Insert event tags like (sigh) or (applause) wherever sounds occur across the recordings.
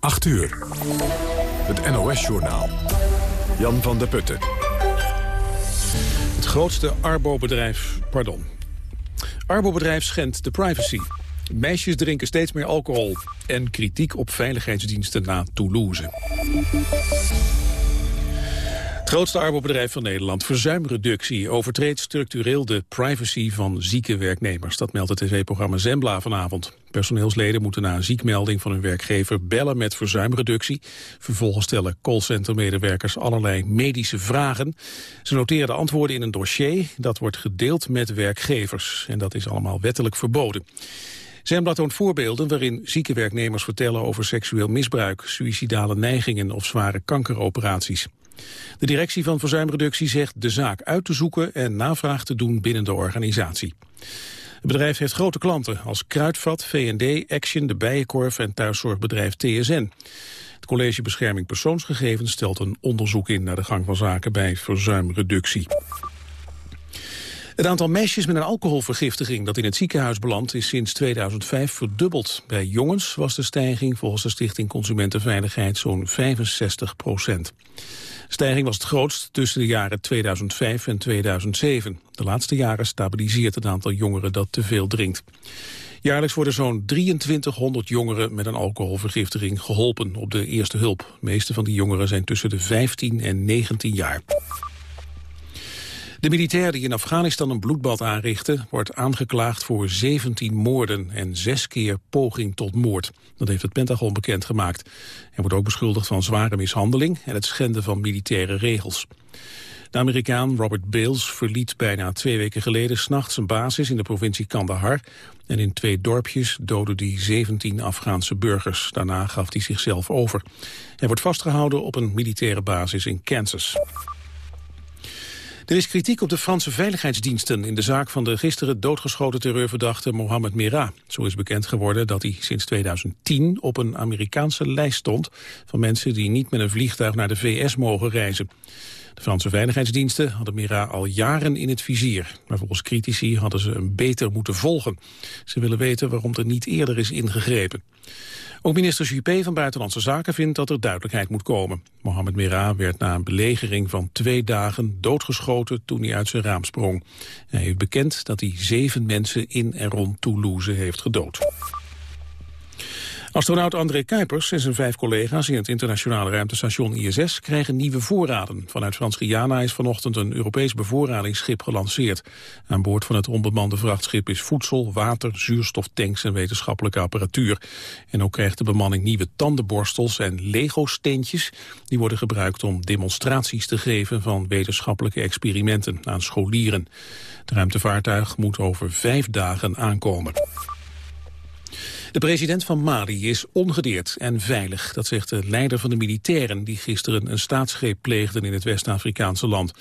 8 uur. Het NOS-journaal. Jan van der Putten. Het grootste Arbo-bedrijf... Pardon. Arbo-bedrijf schendt de privacy. Meisjes drinken steeds meer alcohol. En kritiek op veiligheidsdiensten na Toulouse. Het grootste arbobedrijf van Nederland, verzuimreductie, overtreedt structureel de privacy van zieke werknemers. Dat meldt het tv-programma Zembla vanavond. Personeelsleden moeten na een ziekmelding van hun werkgever bellen met verzuimreductie. Vervolgens stellen callcentermedewerkers allerlei medische vragen. Ze noteren de antwoorden in een dossier. Dat wordt gedeeld met werkgevers. En dat is allemaal wettelijk verboden. Zembla toont voorbeelden waarin zieke werknemers vertellen over seksueel misbruik, suïcidale neigingen of zware kankeroperaties. De directie van verzuimreductie zegt de zaak uit te zoeken en navraag te doen binnen de organisatie. Het bedrijf heeft grote klanten als Kruidvat, V&D, Action, de Bijenkorf en thuiszorgbedrijf TSN. Het College Bescherming Persoonsgegevens stelt een onderzoek in naar de gang van zaken bij verzuimreductie. Het aantal meisjes met een alcoholvergiftiging dat in het ziekenhuis belandt is sinds 2005 verdubbeld. Bij jongens was de stijging volgens de Stichting Consumentenveiligheid zo'n 65 procent. Stijging was het grootst tussen de jaren 2005 en 2007. De laatste jaren stabiliseert het aantal jongeren dat te veel drinkt. Jaarlijks worden zo'n 2300 jongeren met een alcoholvergiftiging geholpen op de eerste hulp. De meeste van die jongeren zijn tussen de 15 en 19 jaar. De militair die in Afghanistan een bloedbad aanrichtte... wordt aangeklaagd voor 17 moorden en zes keer poging tot moord. Dat heeft het Pentagon bekendgemaakt. Hij wordt ook beschuldigd van zware mishandeling... en het schenden van militaire regels. De Amerikaan Robert Bales verliet bijna twee weken geleden... s'nachts een basis in de provincie Kandahar... en in twee dorpjes doodde hij 17 Afghaanse burgers. Daarna gaf hij zichzelf over. Hij wordt vastgehouden op een militaire basis in Kansas. Er is kritiek op de Franse veiligheidsdiensten in de zaak van de gisteren doodgeschoten terreurverdachte Mohamed Merah. Zo is bekend geworden dat hij sinds 2010 op een Amerikaanse lijst stond van mensen die niet met een vliegtuig naar de VS mogen reizen. De Franse veiligheidsdiensten hadden Merah al jaren in het vizier. Maar volgens critici hadden ze hem beter moeten volgen. Ze willen weten waarom er niet eerder is ingegrepen. Ook minister Juppé van Buitenlandse Zaken vindt dat er duidelijkheid moet komen. Mohamed Merah werd na een belegering van twee dagen doodgeschoten toen hij uit zijn raam sprong. Hij heeft bekend dat hij zeven mensen in en rond Toulouse heeft gedood. Astronaut André Kuipers en zijn vijf collega's in het internationale ruimtestation ISS krijgen nieuwe voorraden. Vanuit Frans-Guyana is vanochtend een Europees bevoorradingsschip gelanceerd. Aan boord van het onbemande vrachtschip is voedsel, water, zuurstoftanks en wetenschappelijke apparatuur. En ook krijgt de bemanning nieuwe tandenborstels en Lego-steentjes. Die worden gebruikt om demonstraties te geven van wetenschappelijke experimenten aan scholieren. Het ruimtevaartuig moet over vijf dagen aankomen. De president van Mali is ongedeerd en veilig. Dat zegt de leider van de militairen die gisteren een staatsgreep pleegden in het West-Afrikaanse land.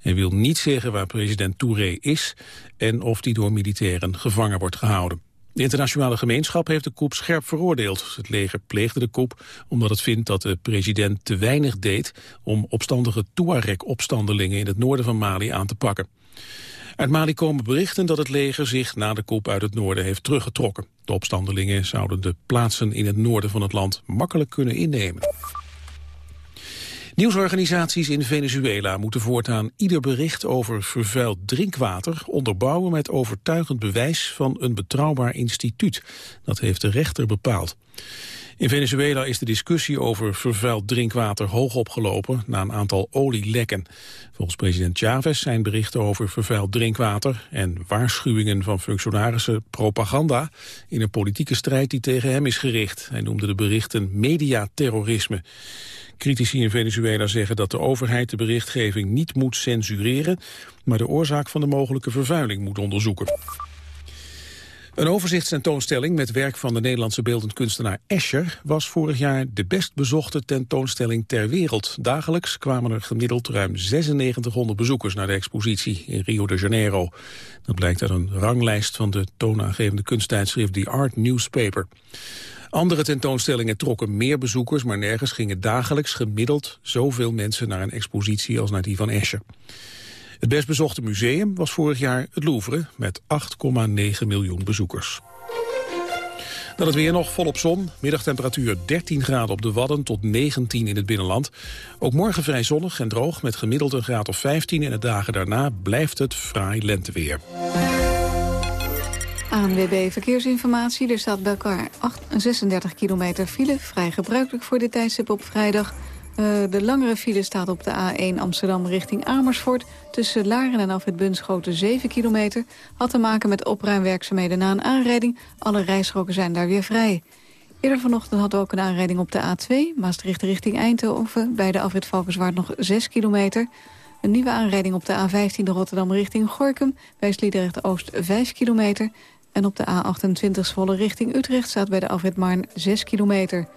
Hij wil niet zeggen waar president Touré is en of die door militairen gevangen wordt gehouden. De internationale gemeenschap heeft de coup scherp veroordeeld. Het leger pleegde de coup omdat het vindt dat de president te weinig deed om opstandige Tuareg-opstandelingen in het noorden van Mali aan te pakken. Uit Mali komen berichten dat het leger zich na de coup uit het noorden heeft teruggetrokken. De opstandelingen zouden de plaatsen in het noorden van het land makkelijk kunnen innemen. Nieuwsorganisaties in Venezuela moeten voortaan ieder bericht over vervuild drinkwater onderbouwen met overtuigend bewijs van een betrouwbaar instituut. Dat heeft de rechter bepaald. In Venezuela is de discussie over vervuild drinkwater hoog opgelopen na een aantal olielekken. Volgens president Chavez zijn berichten over vervuild drinkwater en waarschuwingen van functionarissen propaganda in een politieke strijd die tegen hem is gericht. Hij noemde de berichten mediaterrorisme. Critici in Venezuela zeggen dat de overheid de berichtgeving niet moet censureren, maar de oorzaak van de mogelijke vervuiling moet onderzoeken. Een overzichtstentoonstelling met werk van de Nederlandse beeldend kunstenaar Escher was vorig jaar de best bezochte tentoonstelling ter wereld. Dagelijks kwamen er gemiddeld ruim 9600 bezoekers naar de expositie in Rio de Janeiro. Dat blijkt uit een ranglijst van de toonaangevende kunsttijdschrift The Art Newspaper. Andere tentoonstellingen trokken meer bezoekers, maar nergens gingen dagelijks gemiddeld zoveel mensen naar een expositie als naar die van Escher. Het best bezochte museum was vorig jaar het Louvre met 8,9 miljoen bezoekers. Dan het weer nog volop zon. Middagtemperatuur 13 graden op de Wadden tot 19 in het binnenland. Ook morgen vrij zonnig en droog met gemiddeld een graad of 15. En de dagen daarna blijft het fraai lenteweer. ANWB Verkeersinformatie. Er staat bij elkaar 36 kilometer file. Vrij gebruikelijk voor dit tijdstip op vrijdag. Uh, de langere file staat op de A1 Amsterdam richting Amersfoort. Tussen Laren en Afrit Bunschoten 7 kilometer. Had te maken met opruimwerkzaamheden na een aanrijding. Alle rijstroken zijn daar weer vrij. Eerder vanochtend hadden we ook een aanrijding op de A2. Maastricht richting Eindhoven. Bij de Afrit Valkenswaard nog 6 kilometer. Een nieuwe aanrijding op de A15 de Rotterdam richting Gorkum. Bij Sliedrecht Oost 5 kilometer. En op de A28 Zwolle richting Utrecht staat bij de afrit Marn 6 kilometer.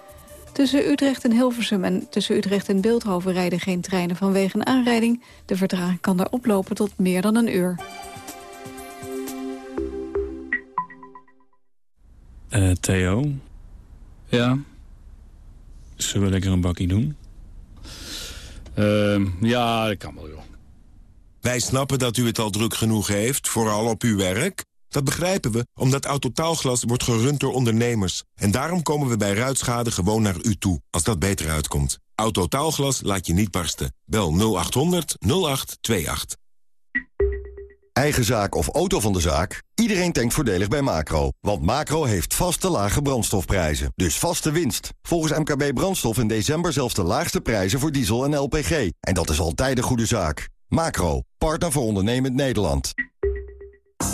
Tussen Utrecht en Hilversum en tussen Utrecht en Beeldhoven rijden geen treinen vanwege een aanrijding. De vertraging kan daar oplopen tot meer dan een uur. Uh, Theo? Ja? Zullen we lekker een bakkie doen? Uh, ja, dat kan wel, joh. Wij snappen dat u het al druk genoeg heeft, vooral op uw werk... Dat begrijpen we, omdat Autotaalglas wordt gerund door ondernemers. En daarom komen we bij ruitschade gewoon naar u toe, als dat beter uitkomt. Autotaalglas laat je niet barsten. Bel 0800 0828. Eigen zaak of auto van de zaak? Iedereen denkt voordelig bij Macro. Want Macro heeft vaste lage brandstofprijzen. Dus vaste winst. Volgens MKB Brandstof in december zelfs de laagste prijzen voor diesel en LPG. En dat is altijd een goede zaak. Macro, partner voor ondernemend Nederland.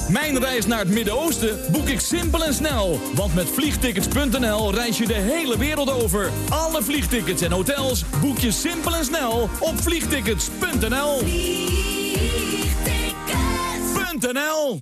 Mijn reis naar het Midden-Oosten boek ik simpel en snel. Want met vliegtickets.nl reis je de hele wereld over. Alle vliegtickets en hotels boek je simpel en snel op vliegtickets.nl. Vliegtickets.nl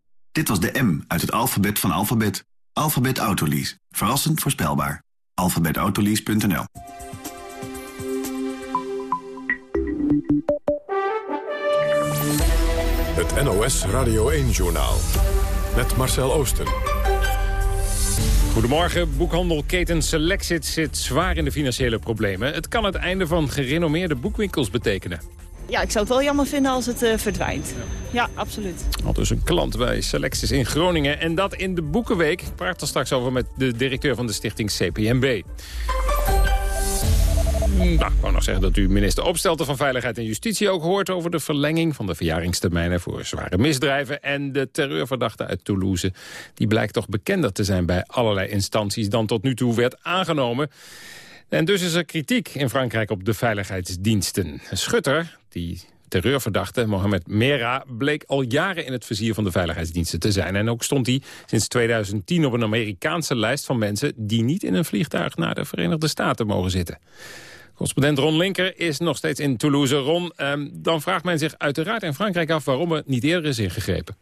Dit was de M uit het alfabet van alfabet. Alfabet Autolease. Verrassend voorspelbaar. alfabetautolease.nl Het NOS Radio 1-journaal. Met Marcel Oosten. Goedemorgen. Boekhandelketen Selexit zit zwaar in de financiële problemen. Het kan het einde van gerenommeerde boekwinkels betekenen. Ja, ik zou het wel jammer vinden als het uh, verdwijnt. Ja, absoluut. Al dus een klant bij Selectis in Groningen. En dat in de Boekenweek. Ik praat er straks over met de directeur van de stichting CPMB. Nou, ik wou nog zeggen dat u minister Opstelten van Veiligheid en Justitie ook hoort... over de verlenging van de verjaringstermijnen voor zware misdrijven... en de terreurverdachte uit Toulouse. Die blijkt toch bekender te zijn bij allerlei instanties... dan tot nu toe werd aangenomen. En dus is er kritiek in Frankrijk op de veiligheidsdiensten. Schutter, die terreurverdachte Mohamed Merah bleek al jaren in het vizier van de veiligheidsdiensten te zijn. En ook stond hij sinds 2010 op een Amerikaanse lijst van mensen... die niet in een vliegtuig naar de Verenigde Staten mogen zitten. Correspondent Ron Linker is nog steeds in Toulouse. Ron, ehm, dan vraagt men zich uiteraard in Frankrijk af waarom er niet eerder is ingegrepen.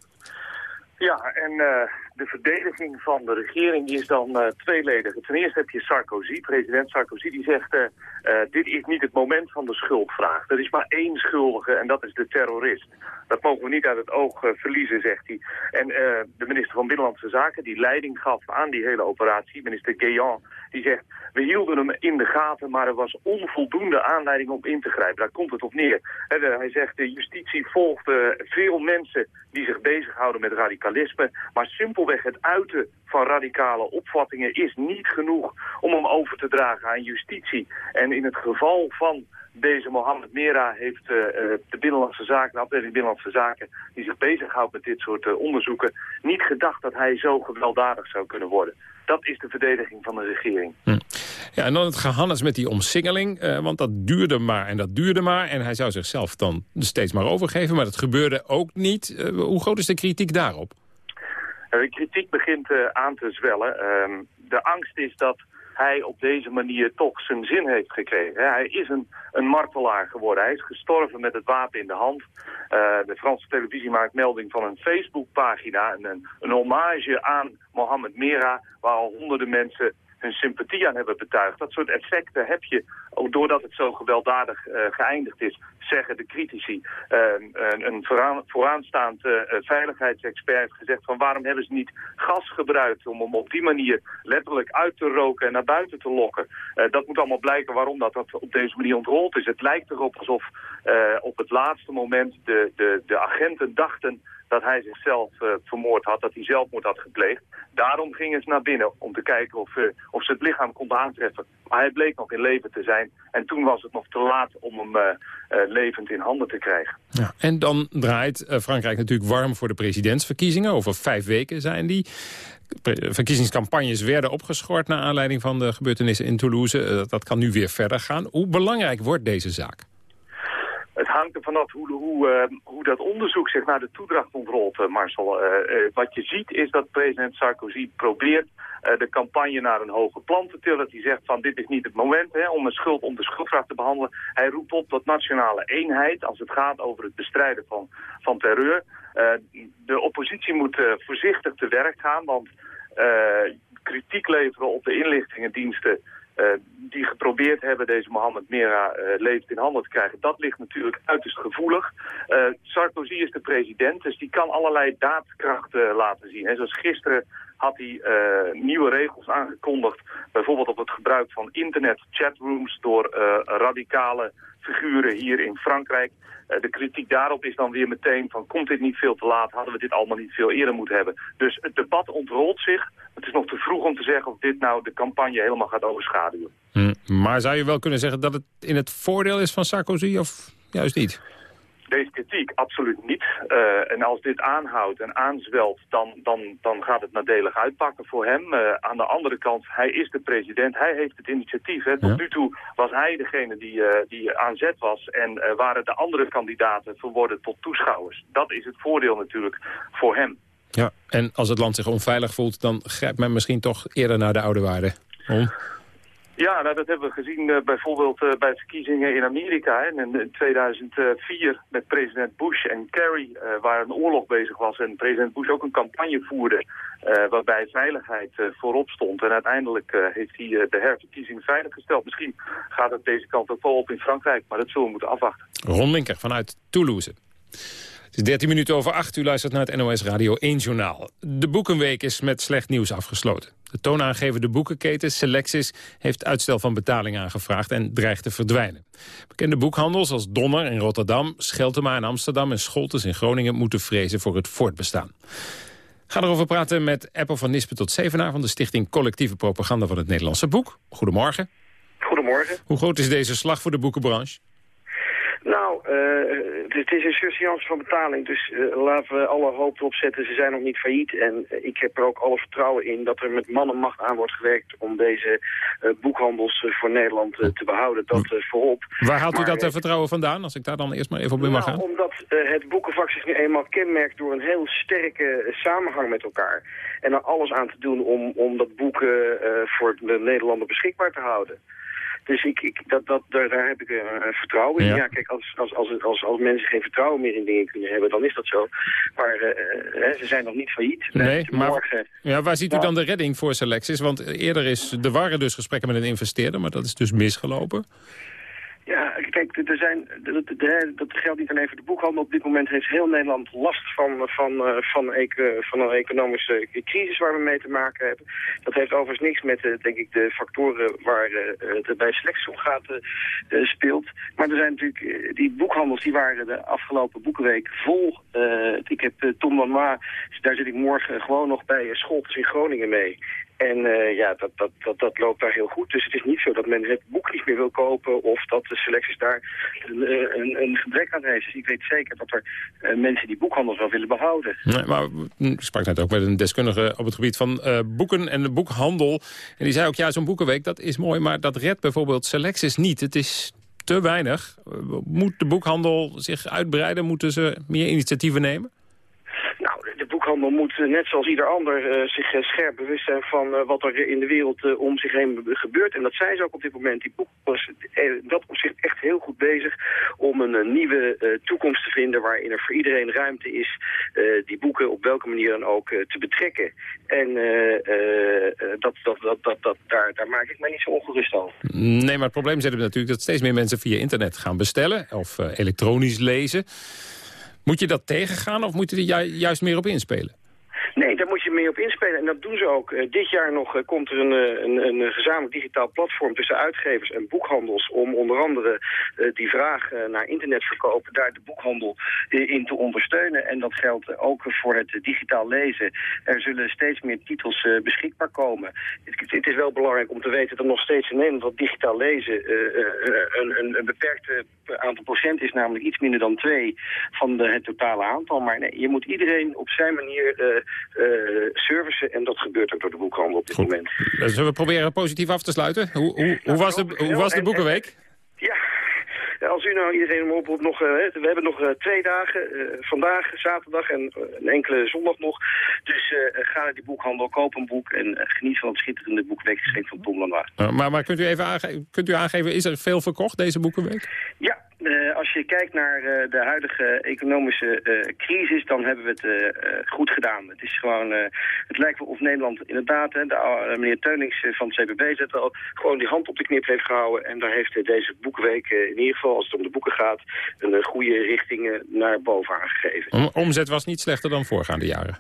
Ja, en uh, de verdediging van de regering is dan uh, tweeledig. Ten eerste heb je Sarkozy, president Sarkozy, die zegt... Uh, dit is niet het moment van de schuldvraag. Er is maar één schuldige en dat is de terrorist. Dat mogen we niet uit het oog verliezen, zegt hij. En de minister van Binnenlandse Zaken, die leiding gaf aan die hele operatie... minister Guéant, die zegt... we hielden hem in de gaten, maar er was onvoldoende aanleiding om in te grijpen. Daar komt het op neer. hij zegt, de justitie volgt veel mensen die zich bezighouden met radicalisme... maar simpel het uiten van radicale opvattingen is niet genoeg om hem over te dragen aan justitie. En in het geval van deze Mohammed Mera heeft de Binnenlandse Zaken, de afdeling Binnenlandse Zaken, die zich bezighoudt met dit soort onderzoeken, niet gedacht dat hij zo gewelddadig zou kunnen worden. Dat is de verdediging van de regering. Hm. Ja, en dan het gehannes met die omsingeling, uh, want dat duurde maar en dat duurde maar. En hij zou zichzelf dan steeds maar overgeven, maar dat gebeurde ook niet. Hoe groot is de kritiek daarop? De kritiek begint aan te zwellen. Ehm, de angst is dat hij op deze manier toch zijn zin heeft gekregen. Hij is een, een martelaar geworden. Hij is gestorven met het wapen in de hand. Uh, de Franse televisie maakt melding van een Facebookpagina. Een, een hommage aan Mohammed Mera, waar al honderden mensen hun sympathie aan hebben betuigd. Dat soort effecten heb je, ook doordat het zo gewelddadig uh, geëindigd is, zeggen de critici. Uh, een, een vooraan, vooraanstaand uh, veiligheidsexpert heeft gezegd van waarom hebben ze niet gas gebruikt om hem op die manier letterlijk uit te roken en naar buiten te lokken. dat moet allemaal blijken waarom dat, dat op deze manier ontrold is. Het lijkt erop alsof op het laatste moment de, de, de agenten dachten dat hij zichzelf uh, vermoord had, dat hij zelfmoord had gepleegd. Daarom gingen ze naar binnen om te kijken of, uh, of ze het lichaam konden aantreffen. Maar hij bleek nog in leven te zijn. En toen was het nog te laat om hem uh, levend in handen te krijgen. Ja, en dan draait Frankrijk natuurlijk warm voor de presidentsverkiezingen. Over vijf weken zijn die. Verkiezingscampagnes werden opgeschort... naar aanleiding van de gebeurtenissen in Toulouse. dat kan nu weer verder gaan. Hoe belangrijk wordt deze zaak? Het hangt er vanaf hoe, hoe, uh, hoe dat onderzoek zich naar de toedracht ontrolt, uh, Marcel. Uh, wat je ziet is dat president Sarkozy probeert de campagne naar een hoger plan te tillen. Dat hij zegt van dit is niet het moment hè, om een schuld om de schuldvraag te behandelen. Hij roept op tot nationale eenheid als het gaat over het bestrijden van, van terreur. de oppositie moet voorzichtig te werk gaan, want kritiek leveren op de inlichtingendiensten uh, die geprobeerd hebben deze Mohammed Mera uh, levend in handen te krijgen. Dat ligt natuurlijk uiterst gevoelig. Uh, Sarkozy is de president, dus die kan allerlei daadkrachten laten zien. En zoals gisteren had hij nieuwe regels aangekondigd. Bijvoorbeeld op het gebruik van internet chatrooms door radicale figuren hier in Frankrijk. Uh, de kritiek daarop is dan weer meteen van komt dit niet veel te laat, hadden we dit allemaal niet veel eerder moeten hebben. Dus het debat ontrolt zich. Het is nog te vroeg om te zeggen of dit nou de campagne helemaal gaat overschaduwen. Hm, maar zou je wel kunnen zeggen dat het in het voordeel is van Sarkozy of juist niet? Deze kritiek absoluut niet. Uh, en als dit aanhoudt en aanzwelt, dan, dan, dan gaat het nadelig uitpakken voor hem. Uh, aan de andere kant, hij is de president, hij heeft het initiatief. Hè. Tot ja. nu toe was hij degene die, uh, die aan zet was en waren de andere kandidaten verworden tot toeschouwers. Dat is het voordeel natuurlijk voor hem. Ja, en als het land zich onveilig voelt, dan grijpt men misschien toch eerder naar de oude waarde. Om? Ja, nou, dat hebben we gezien uh, bijvoorbeeld uh, bij verkiezingen in Amerika. Hè, in, in 2004 met president Bush en Kerry, uh, waar een oorlog bezig was. En president Bush ook een campagne voerde waarbij veiligheid voorop stond. En uiteindelijk heeft hij de herverkiezing veiliggesteld. Misschien gaat het deze kant ook wel op in Frankrijk, maar dat zullen we moeten afwachten. Ron Linker vanuit Toulouse. Het is 13 minuten over 8. U luistert naar het NOS Radio 1 Journaal. De Boekenweek is met slecht nieuws afgesloten. De toonaangevende boekenketen Selectis heeft uitstel van betaling aangevraagd en dreigt te verdwijnen. Bekende boekhandels als Donner in Rotterdam, Scheltema in Amsterdam en Scholtes in Groningen moeten vrezen voor het voortbestaan. Ga erover praten met Apple van Nispen tot Zevenaar van de Stichting Collectieve Propaganda van het Nederlandse Boek. Goedemorgen. Goedemorgen. Hoe groot is deze slag voor de boekenbranche? Nou, uh, het is een surseance van betaling, dus uh, laten we alle hoop erop zetten. Ze zijn nog niet failliet en uh, ik heb er ook alle vertrouwen in dat er met man en macht aan wordt gewerkt om deze boekhandels voor Nederland te behouden. Dat voorop. Waar haalt u maar, dat vertrouwen vandaan, als ik daar dan eerst maar even op in mag nou, gaan? Omdat het boekenvak zich nu eenmaal kenmerkt door een heel sterke samenhang met elkaar. En er alles aan te doen om, om dat boeken voor de Nederlander beschikbaar te houden. Dus ik, ik, dat, dat, daar, daar heb ik uh, vertrouwen in. Ja. ja, kijk, als, als, als, als, als mensen geen vertrouwen meer in dingen kunnen hebben, dan is dat zo. Maar uh, ze zijn nog niet failliet. Nee, maar morgen, ja, waar ziet u dan de redding voor Selectis? Want eerder is, er waren dus gesprekken met een investeerder, maar dat is dus misgelopen. Ja, kijk, er zijn, dat, geldt niet alleen voor de boekhandel. Op dit moment heeft heel Nederland last van, van, van, van een economische crisis waar we mee te maken hebben. Dat heeft overigens niks met, denk ik, de factoren waar het bij selectie om gaat speelt. Maar er zijn natuurlijk, die boekhandels die waren de afgelopen boekenweek vol. Ik heb Tom Ma, daar zit ik morgen gewoon nog bij Scholtes in Groningen mee. En eh, ja, dat, dat, dat, dat loopt daar heel goed. Dus het is niet zo dat men het boek niet meer wil kopen of dat de selecties daar een, eh, een, een gebrek aan heeft. Dus ik weet zeker dat er uh, mensen die boekhandels wel willen behouden. Nee, maar ik sprak net ook met een deskundige op het gebied van boeken en de boekhandel. En die zei ook, ja, zo'n boekenweek, dat is mooi, maar dat redt bijvoorbeeld selecties niet. Het is te weinig. Moet de boekhandel zich uitbreiden? Moeten ze meer initiatieven nemen? Boekhandel moet, eh, net zoals ieder ander, uh, zich uh, scherp bewust zijn van wat er in de wereld om zich heen gebeurt. En dat zijn ze ook op dit moment. Die boekhandel is dat op zich echt heel goed bezig om een nieuwe toekomst te vinden waarin er voor iedereen ruimte is die boeken op welke manier dan ook te betrekken. En dat, dat, dat, dat, dat, daar, daar maak ik mij niet zo ongerust over. Nee, maar het probleem zit er natuurlijk dat steeds meer mensen via internet gaan bestellen of elektronisch lezen. Moet je dat tegengaan of moeten die juist meer op inspelen? Nee, daar moet je mee op inspelen en dat doen ze ook. Uh, dit jaar nog uh, komt er een, uh, een, een, gezamenlijk digitaal platform tussen uitgevers en boekhandels... om onder andere die vraag naar internetverkopen, daar de boekhandel in te ondersteunen. En dat geldt ook voor het digitaal lezen. Er zullen steeds meer titels beschikbaar komen. Het, het, is wel belangrijk om te weten dat nog steeds in Nederland dat digitaal lezen... een, een, een beperkt aantal procent is, namelijk iets minder dan twee van de, het totale aantal. Maar nee, je moet iedereen op zijn manier servicen. En dat gebeurt ook door de boekhandel op dit moment. Zullen we proberen positief af te sluiten? Hoe, hoe, hoe was, de, hoe was de boekenweek? Ja, als u nou iedereen oproept, nog, we hebben nog twee dagen. Vandaag, zaterdag en een enkele zondag nog. Dus ga naar die boekhandel, koop een boek en geniet van het schitterende boekweekgeschenk van Tom Lanois. maar maar kunt, u even aange kunt u aangeven, is er veel verkocht deze boekenweek? Ja, uh, als je kijkt naar uh, de huidige economische uh, crisis, dan hebben we het goed gedaan. Het is gewoon, het lijkt wel of Nederland inderdaad, hè, de, meneer Teunings van het CPB zet al gewoon die hand op de knip heeft gehouden. En daar heeft deze boekweek in ieder geval, als het om de boeken gaat, een goede richting naar boven aangegeven. Om, omzet was niet slechter dan voorgaande jaren?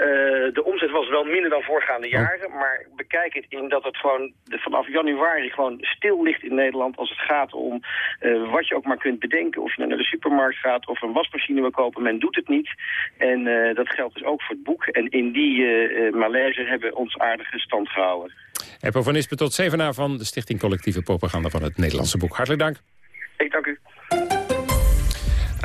Uh, de omzet was wel minder dan voorgaande oh. jaren, maar bekijk het in dat het gewoon vanaf januari gewoon stil ligt in Nederland als het gaat om uh, wat je ook maar kunt bedenken. Of je naar de supermarkt gaat of een wasmachine wil kopen, men doet het niet. En uh, dat geldt dus ook voor het boek. En in die malaise hebben we ons aardige stand gehouden. Eppo van Ispen tot Zevenaar van de Stichting Collectieve Propaganda van het Nederlandse Boek. Hartelijk dank. Ik dank u.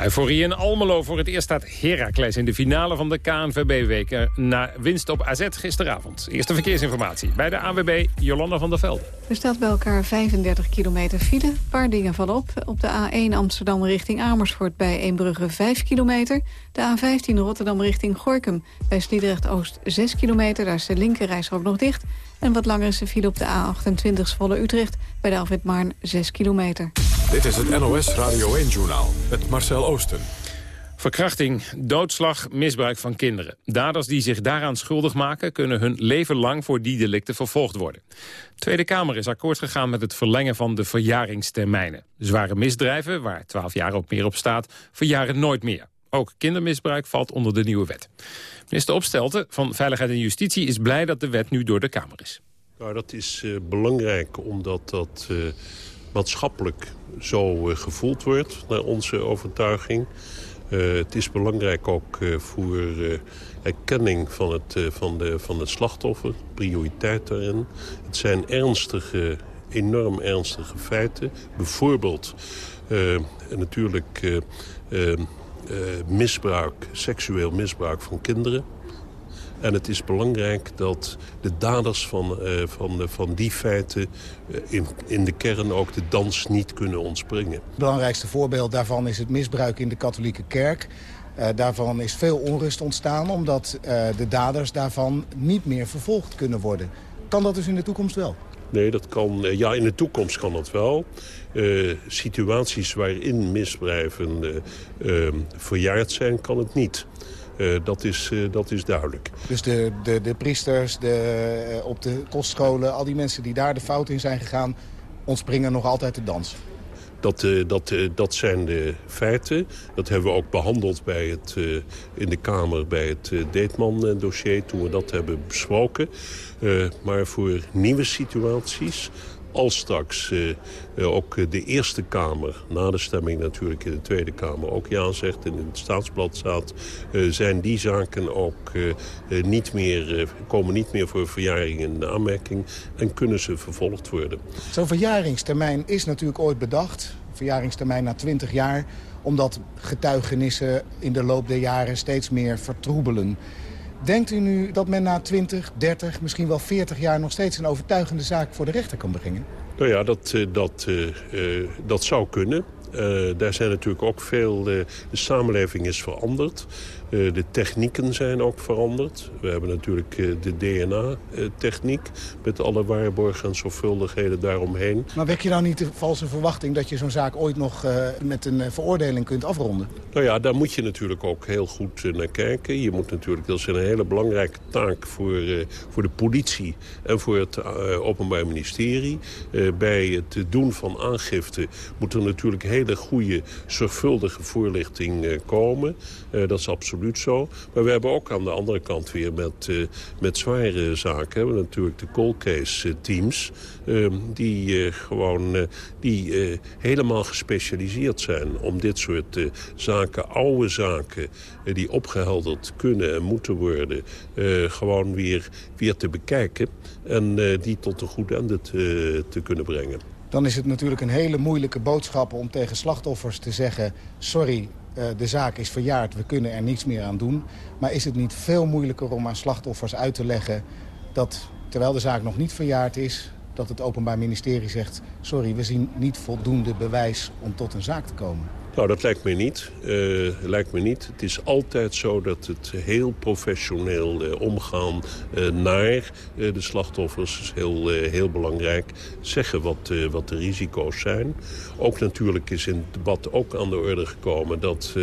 Euforie in Almelo. Voor het eerst staat Heracles in de finale van de KNVB-week. Na winst op AZ gisteravond. Eerste verkeersinformatie bij de ANWB Jolanda van der Velde. Er staat bij elkaar 35 kilometer file. Een paar dingen vallen op. Op de A1 Amsterdam richting Amersfoort bij Eembrugge 5 kilometer. De A15 Rotterdam richting Gorkum bij Sliedrecht-Oost 6 kilometer. Daar is de linkerrijstrook nog dicht. En wat langer is de file op de A28 Zwolle Utrecht bij de Alfred Maarn 6 kilometer. Dit is het NOS Radio 1-journaal met Marcel Oosten. Verkrachting, doodslag, misbruik van kinderen. Daders die zich daaraan schuldig maken... kunnen hun leven lang voor die delicten vervolgd worden. De Tweede Kamer is akkoord gegaan met het verlengen van de verjaringstermijnen. Zware misdrijven, waar 12 jaar ook meer op staat, verjaren nooit meer. Ook kindermisbruik valt onder de nieuwe wet. Minister Opstelten van Veiligheid en Justitie is blij dat de wet nu door de Kamer is. Nou, dat is uh, belangrijk omdat dat uh, maatschappelijk zo uh, gevoeld wordt, naar onze overtuiging. het is belangrijk ook voor erkenning van het, van, de, van het slachtoffer, prioriteit daarin. Het zijn ernstige, enorm ernstige feiten. Bijvoorbeeld natuurlijk misbruik, seksueel misbruik van kinderen. En het is belangrijk dat de daders van, uh, van, uh, van die feiten in, in de kern ook de dans niet kunnen ontspringen. Het belangrijkste voorbeeld daarvan is het misbruik in de katholieke kerk. daarvan is veel onrust ontstaan omdat de daders daarvan niet meer vervolgd kunnen worden. Kan dat dus in de toekomst wel? Nee, dat kan, ja, in de toekomst kan dat wel. Situaties waarin misdrijven verjaard zijn, kan het niet. Dat, is, dat is duidelijk. Dus de, de, de priesters de, op de kostscholen, al die mensen die daar de fout in zijn gegaan... ontspringen nog altijd de dans? Dat, dat, dat zijn de feiten. Dat hebben we ook behandeld bij het, in de Kamer bij het Deetman-dossier... toen we dat hebben besproken. maar voor nieuwe situaties als straks ook de Eerste Kamer... na de stemming natuurlijk in de Tweede Kamer ook ja zegt... en in het staatsblad staat... zijn die zaken ook niet meer, komen niet meer voor verjaring in aanmerking... en kunnen ze vervolgd worden. Zo'n verjaringstermijn is natuurlijk ooit bedacht. Verjaringstermijn na 20 jaar omdat getuigenissen in de loop der jaren steeds meer vertroebelen. Denkt u nu dat men na 20, 30, misschien wel 40 jaar... nog steeds een overtuigende zaak voor de rechter kan brengen? Nou ja, dat, eh, dat, uh, dat zou kunnen. Daar zijn natuurlijk ook veel... de samenleving is veranderd. Eh, de technieken zijn ook veranderd. We hebben natuurlijk eh, de DNA-techniek met alle waarborgen en zorgvuldigheden daaromheen. Maar wek je nou niet de valse verwachting dat je zo'n zaak ooit nog eh, met een veroordeling kunt afronden? Nou ja, daar moet je natuurlijk ook heel goed naar kijken. Je moet natuurlijk, dat is een hele belangrijke taak voor, voor de politie en voor het Openbaar Ministerie. bij het doen van aangifte moet er natuurlijk hele goede, zorgvuldige voorlichting komen. dat is absoluut Maar we hebben ook aan de andere kant weer met, uh, met zware zaken... hebben natuurlijk de cold case eh, teams... Uh, die uh, gewoon die, helemaal gespecialiseerd zijn om dit soort zaken, oude zaken... die opgehelderd kunnen en moeten worden, gewoon weer, weer te bekijken... en die tot een goed einde te, te kunnen brengen. Dan is het natuurlijk een hele moeilijke boodschap om tegen slachtoffers te zeggen... sorry, de zaak is verjaard, we kunnen er niets meer aan doen. Maar is het niet veel moeilijker om aan slachtoffers uit te leggen... dat terwijl de zaak nog niet verjaard is... dat het Openbaar Ministerie zegt... sorry, we zien niet voldoende bewijs om tot een zaak te komen? Nou, dat lijkt me niet. Uh, lijkt me niet. Het is altijd zo dat het heel professioneel uh, omgaan uh, naar de slachtoffers is heel, heel belangrijk. Zeggen wat, wat de risico's zijn. Ook natuurlijk is in het debat ook aan de orde gekomen dat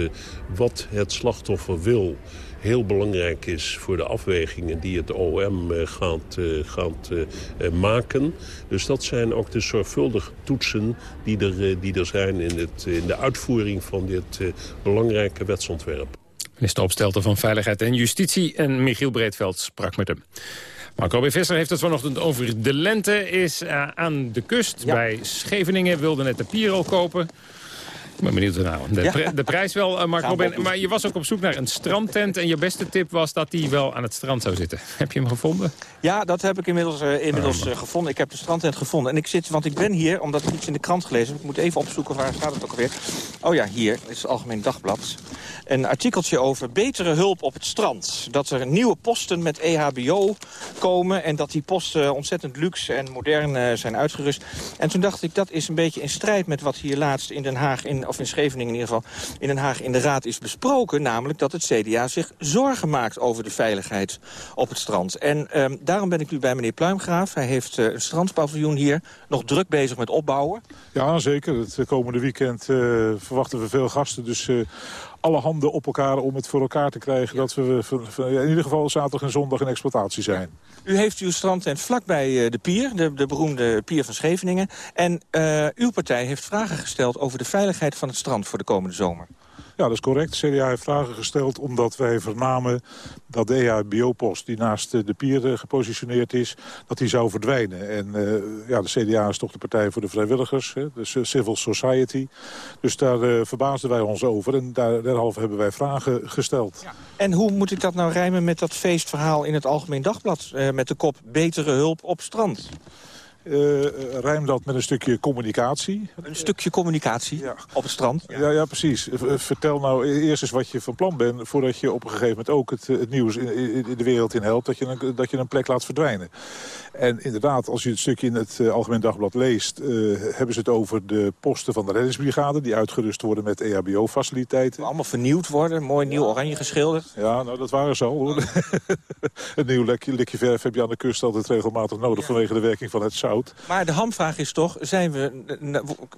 wat het slachtoffer wil heel belangrijk is voor de afwegingen die het OM eh, gaat, eh, gaat eh, maken. Dus dat zijn ook de zorgvuldige toetsen die er, die er zijn in, het, in de uitvoering van dit belangrijke wetsontwerp. Minister Opstelten van Veiligheid en Justitie en Michiel Breedveld sprak met hem. Marco B. Visser heeft het vanochtend over de lente. Is aan de kust bij Scheveningen. Wilde net de Piro kopen. Ik ben benieuwd naar. De, de prijs wel, uh, Mark Robin. Maar je was ook op zoek naar een strandtent. En je beste tip was dat die wel aan het strand zou zitten. Heb je hem gevonden? Ja, dat heb ik inmiddels, uh, inmiddels uh, gevonden. Ik heb de strandtent gevonden. En ik zit, want ik ben hier, omdat ik iets in de krant gelezen heb. Ik moet even opzoeken, waar staat het ook alweer? Oh ja, hier. Is het Algemeen Dagblad. Een artikeltje over betere hulp op het strand. Dat er nieuwe posten met EHBO komen. En dat die posten ontzettend luxe en modern zijn uitgerust. En toen dacht ik, dat is een beetje in strijd met wat hier laatst in Den Haag... in of in Scheveningen in ieder geval, in Den Haag in de Raad is besproken. Namelijk dat het CDA zich zorgen maakt over de veiligheid op het strand. En um, daarom ben ik nu bij meneer Pluimgraaf. Hij heeft uh, een strandpaviljoen hier, nog druk bezig met opbouwen. Ja, zeker. Het komende weekend uh, verwachten we veel gasten. Dus uh, alle handen op elkaar om het voor elkaar te krijgen... dat we in ieder geval zaterdag en zondag in exploitatie zijn. U heeft uw strandtent vlakbij de pier, de, de beroemde pier van Scheveningen. En uh, uw partij heeft vragen gesteld over de veiligheid van het strand voor de komende zomer. Ja, dat is correct. CDA heeft vragen gesteld omdat wij vernamen dat de EHBO-post die naast de pier eh, gepositioneerd is, dat die zou verdwijnen. En uh, ja, de CDA is toch de partij voor de vrijwilligers, hè, de civil society. Dus daar uh, verbaasden wij ons over en daar, derhalve hebben wij vragen gesteld. Ja. En hoe moet ik dat nou rijmen met dat feestverhaal in het Algemeen Dagblad? Met de kop betere hulp op strand? Uh, rijm dat met een stukje communicatie. Een stukje communicatie ja. op het strand? Ja, ja, precies. Vertel nou e-, eerst eens wat je van plan bent... voordat je op een gegeven moment ook het, het nieuws in, in, de wereld in helpt... Dat je, een, dat je een plek laat verdwijnen. En inderdaad, als je het stukje in het Algemeen Dagblad leest... Uh, hebben ze het over de posten van de reddingsbrigade... die uitgerust worden met EHBO-faciliteiten. Allemaal vernieuwd worden, mooi nieuw oranje geschilderd. Ja, nou dat waren ze al. Hoor. (laughs) een nieuw likje, likje verf heb je aan de kust altijd regelmatig nodig... Vanwege de werking van het zout. Maar de hamvraag is toch, zijn we,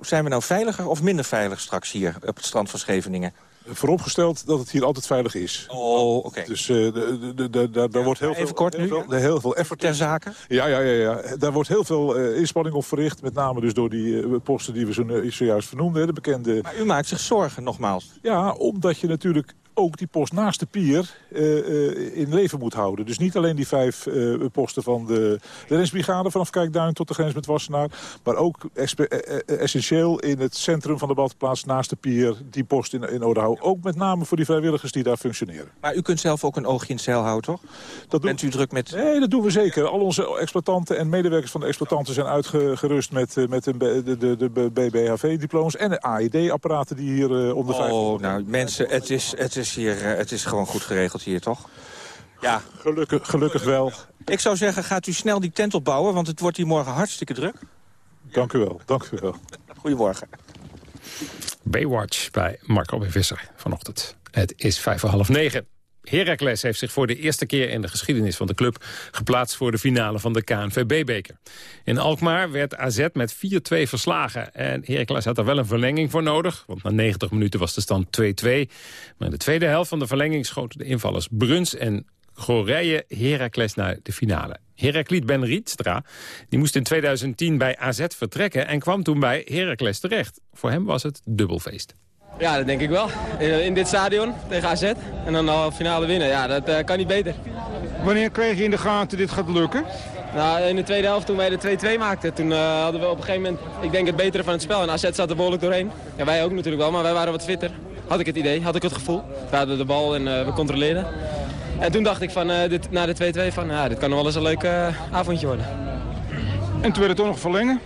zijn we nou veiliger of minder veilig straks hier op het strand van Scheveningen? Vooropgesteld dat het hier altijd veilig is. Oh, oké. Okay. Dus uh, daar ja, wordt heel even veel... kort nu. Heel, heel veel effort Ter zake? Ja, ja, ja, ja. Daar wordt heel veel uh, inspanning op verricht. Met name dus door die uh, posten die we zo, zojuist vernoemden. De bekende... Maar u maakt zich zorgen, nogmaals. Ja, omdat je natuurlijk ook die post naast de pier in leven moet houden. Dus niet alleen die vijf posten van de reddingsbrigade... vanaf Kijkduin tot de grens met Wassenaar... maar ook essentieel in het centrum van de badplaats naast de pier... die post in, in Odenhouw. Ook met name voor die vrijwilligers die daar functioneren. Maar u kunt zelf ook een oogje in het zeil houden, toch? Dat Bent u druk met... Nee, dat doen we zeker. Al onze exploitanten en medewerkers van de exploitanten zijn uitgerust met, met de, de, de, de BBHV-diploma's en de AED-apparaten die hier onder vijf... Oh, nou mensen, het is, het, is hier, uh, het is gewoon goed geregeld hier, toch? Ja. Gelukkig, gelukkig wel. Ik zou zeggen, gaat u snel die tent opbouwen, want het wordt hier morgen hartstikke druk. Dank u wel, dank u wel. Goedemorgen. Baywatch bij Marco B. Visser vanochtend. Het is vijf voor half negen. Heracles heeft zich voor de eerste keer in de geschiedenis van de club geplaatst voor de finale van de KNVB-beker. In Alkmaar werd AZ met 4-2 verslagen en Heracles had er wel een verlenging voor nodig, want na 90 minuten was de stand 2-2. Maar in de tweede helft van de verlenging schoten de invallers Bruns en Gorije Heracles naar de finale. Herakliet Ben Rietstra die moest in 2010 bij AZ vertrekken en kwam toen bij Heracles terecht. Voor hem was het dubbelfeest. Ja, dat denk ik wel. In dit stadion tegen AZ en dan de finale winnen. Ja, dat uh, kan niet beter. Wanneer kreeg je in de gaten dit gaat lukken? Nou, in de tweede helft toen wij de 2-2 maakten. Toen uh, hadden we op een gegeven moment, ik denk het betere van het spel. En AZ zat er behoorlijk doorheen. Ja, wij ook natuurlijk wel, maar wij waren wat fitter. Had ik het idee, had ik het gevoel. We hadden de bal en uh, we controleerden. En toen dacht ik van, dit, na de 2-2 van, ja, dit kan nog wel eens een leuk avondje worden. En toen werd het toch nog verlengen?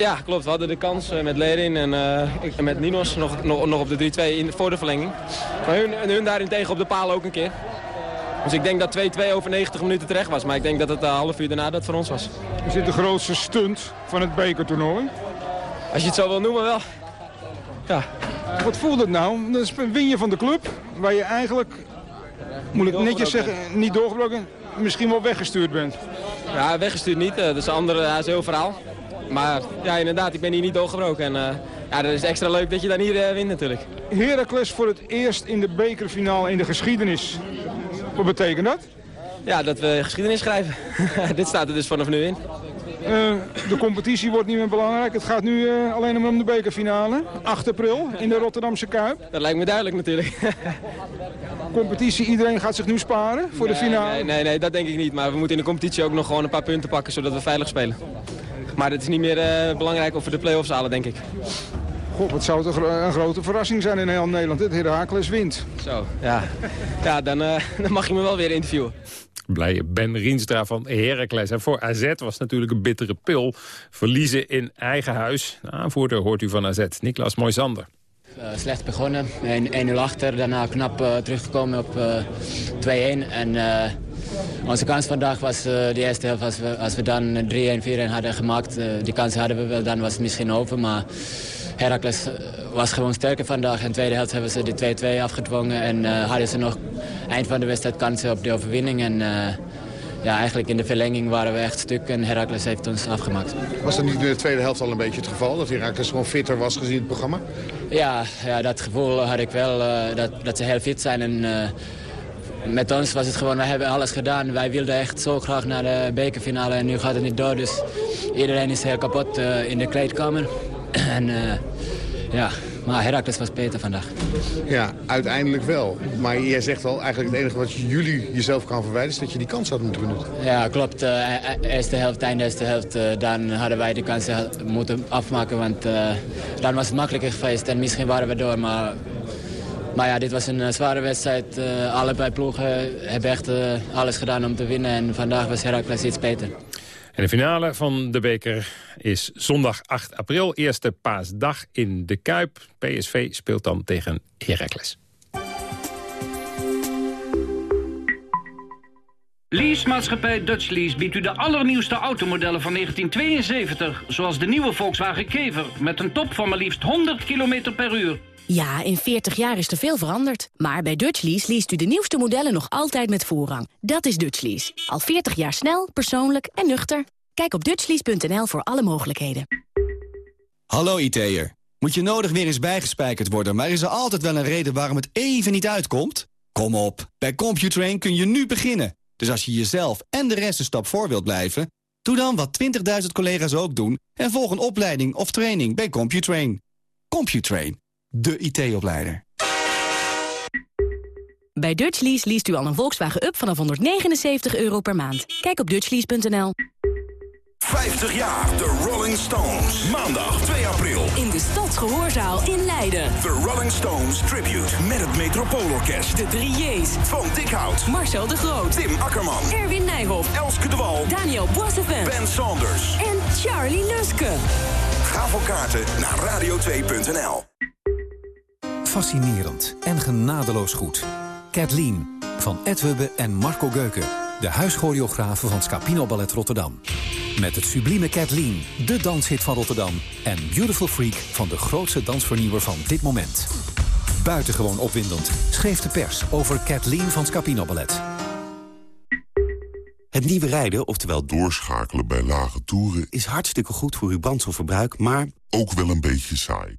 Ja, klopt. We hadden de kans met Lerin en uh, met Ninos nog, nog, nog op de 3-2 voor de verlenging. Maar hun, hun daarentegen op de paal ook een keer. Dus ik denk dat 2-2 over 90 minuten terecht was. Maar ik denk dat het een half uur daarna dat voor ons was. Is dit de grootste stunt van het bekertoernooi? Als je het zo wil noemen wel. Ja. Wat voelt het nou? Dan win je van de club, waar je eigenlijk, moet ik netjes zeggen, niet doorgebroken, misschien wel weggestuurd bent. Ja, weggestuurd niet. Dat is een ander dat is een heel verhaal. Maar ja, inderdaad, ik ben hier niet doorgebroken. En uh, ja, dat is extra leuk dat je dan hier uh, wint natuurlijk. Heracles voor het eerst in de bekerfinale in de geschiedenis. Wat betekent dat? Ja, dat we geschiedenis schrijven. (laughs) Dit staat er dus vanaf nu in. Uh, de competitie wordt niet meer belangrijk. Het gaat nu alleen om de bekerfinale. 8 april in de Rotterdamse Kuip. Dat lijkt me duidelijk natuurlijk. (laughs) competitie, iedereen gaat zich nu sparen voor nee, de finale? Nee, nee, nee, dat denk ik niet. Maar we moeten in de competitie ook nog gewoon een paar punten pakken, zodat we veilig spelen. Maar het is niet meer uh, belangrijk of we de play-offs halen, denk ik. Goh, wat zou het een grote verrassing zijn in heel Nederland. Dit Heracles wint. Zo, ja. Ja, dan, uh, (laughs) dan mag je me wel weer interviewen. Blije Ben Rienstra van Heracles. En voor AZ was natuurlijk een bittere pil. Verliezen in eigen huis. De aanvoerder hoort u van AZ, Niklas Moisander. Uh, slecht begonnen, 1-0 achter, daarna knap uh, teruggekomen op uh, 2-1. En onze kans vandaag was de eerste helft, als we, als we dan 3-1, 4-1 hadden gemaakt, die kans hadden we wel, dan was het misschien over. Maar Heracles was gewoon sterker vandaag. In de tweede helft hebben ze de 2-2 afgedwongen en hadden ze nog eind van de wedstrijd kansen op de overwinning. En, ja, eigenlijk in de verlenging waren we echt stuk en Heracles heeft ons afgemaakt. Was dat niet in de tweede helft al een beetje het geval? Dat Heracles gewoon fitter was gezien het programma? Ja, ja dat gevoel had ik wel, uh, dat, dat ze heel fit zijn. En, uh, met ons was het gewoon, wij hebben alles gedaan. Wij wilden echt zo graag naar de bekerfinale en nu gaat het niet door. Dus iedereen is heel kapot uh, in de kleedkamer. (clears throat) en ja, maar Heracles was beter vandaag. Ja, uiteindelijk wel. Maar jij zegt wel, eigenlijk het enige wat jullie jezelf kan verwijden... is dat je die kans had moeten benutten. Ja, klopt. Uh, eerste helft, einde eerste helft, uh, dan hadden wij de kans moeten afmaken. Want uh, dan was het makkelijker geweest en misschien waren we door. Maar, maar ja, dit was een zware wedstrijd. allebei ploegen hebben echt alles gedaan om te winnen. En vandaag was Heracles iets beter. En de finale van de beker is zondag 8 april. Eerste paasdag in de Kuip. PSV speelt dan tegen Heracles. Leasemaatschappij Dutch Lease biedt u de allernieuwste automodellen van 1972... zoals de nieuwe Volkswagen Kever met een top van maar liefst 100 km per uur. Ja, in 40 jaar is er veel veranderd. Maar bij Dutchlease leest u de nieuwste modellen nog altijd met voorrang. Dat is Dutchlease. Al 40 jaar snel, persoonlijk en nuchter. Kijk op dutchlease.nl voor alle mogelijkheden. Hallo IT'er. Moet je nodig weer eens bijgespijkerd worden... maar is er altijd wel een reden waarom het even niet uitkomt? Kom op, bij Computrain kun je nu beginnen. Dus als je jezelf en de rest een stap voor wilt blijven... doe dan wat 20.000 collega's ook doen... en volg een opleiding of training bij Computrain. Computrain de IT-opleider. Bij Dutchlease leest u al een Volkswagen Up vanaf 179 euro per maand. Kijk op dutchlease.nl. 50 jaar de Rolling Stones. Maandag 2 april. In de Stadsgehoorzaal in Leiden. The Rolling Stones Tribute met het Metropoolorkest. De 3 J's. Van Dikhout. Marcel de Groot. Tim Akkerman. Erwin Nijhoff. Elske de Wal. Daniel Boissevin. Ben Saunders. En Charlie Luske. Ga voor kaarten naar radio2.nl. Fascinerend en genadeloos goed. Kathleen van Ed Hubbe en Marco Geuken. De huischoreografen van Scapino Ballet Rotterdam. Met het sublieme Kathleen, de danshit van Rotterdam. En Beautiful Freak van de grootste dansvernieuwer van dit moment. Buitengewoon opwindend schreef de pers over Kathleen van Scapino Ballet. Het nieuwe rijden, oftewel doorschakelen bij lage toeren... is hartstikke goed voor uw brandstofverbruik, maar ook wel een beetje saai.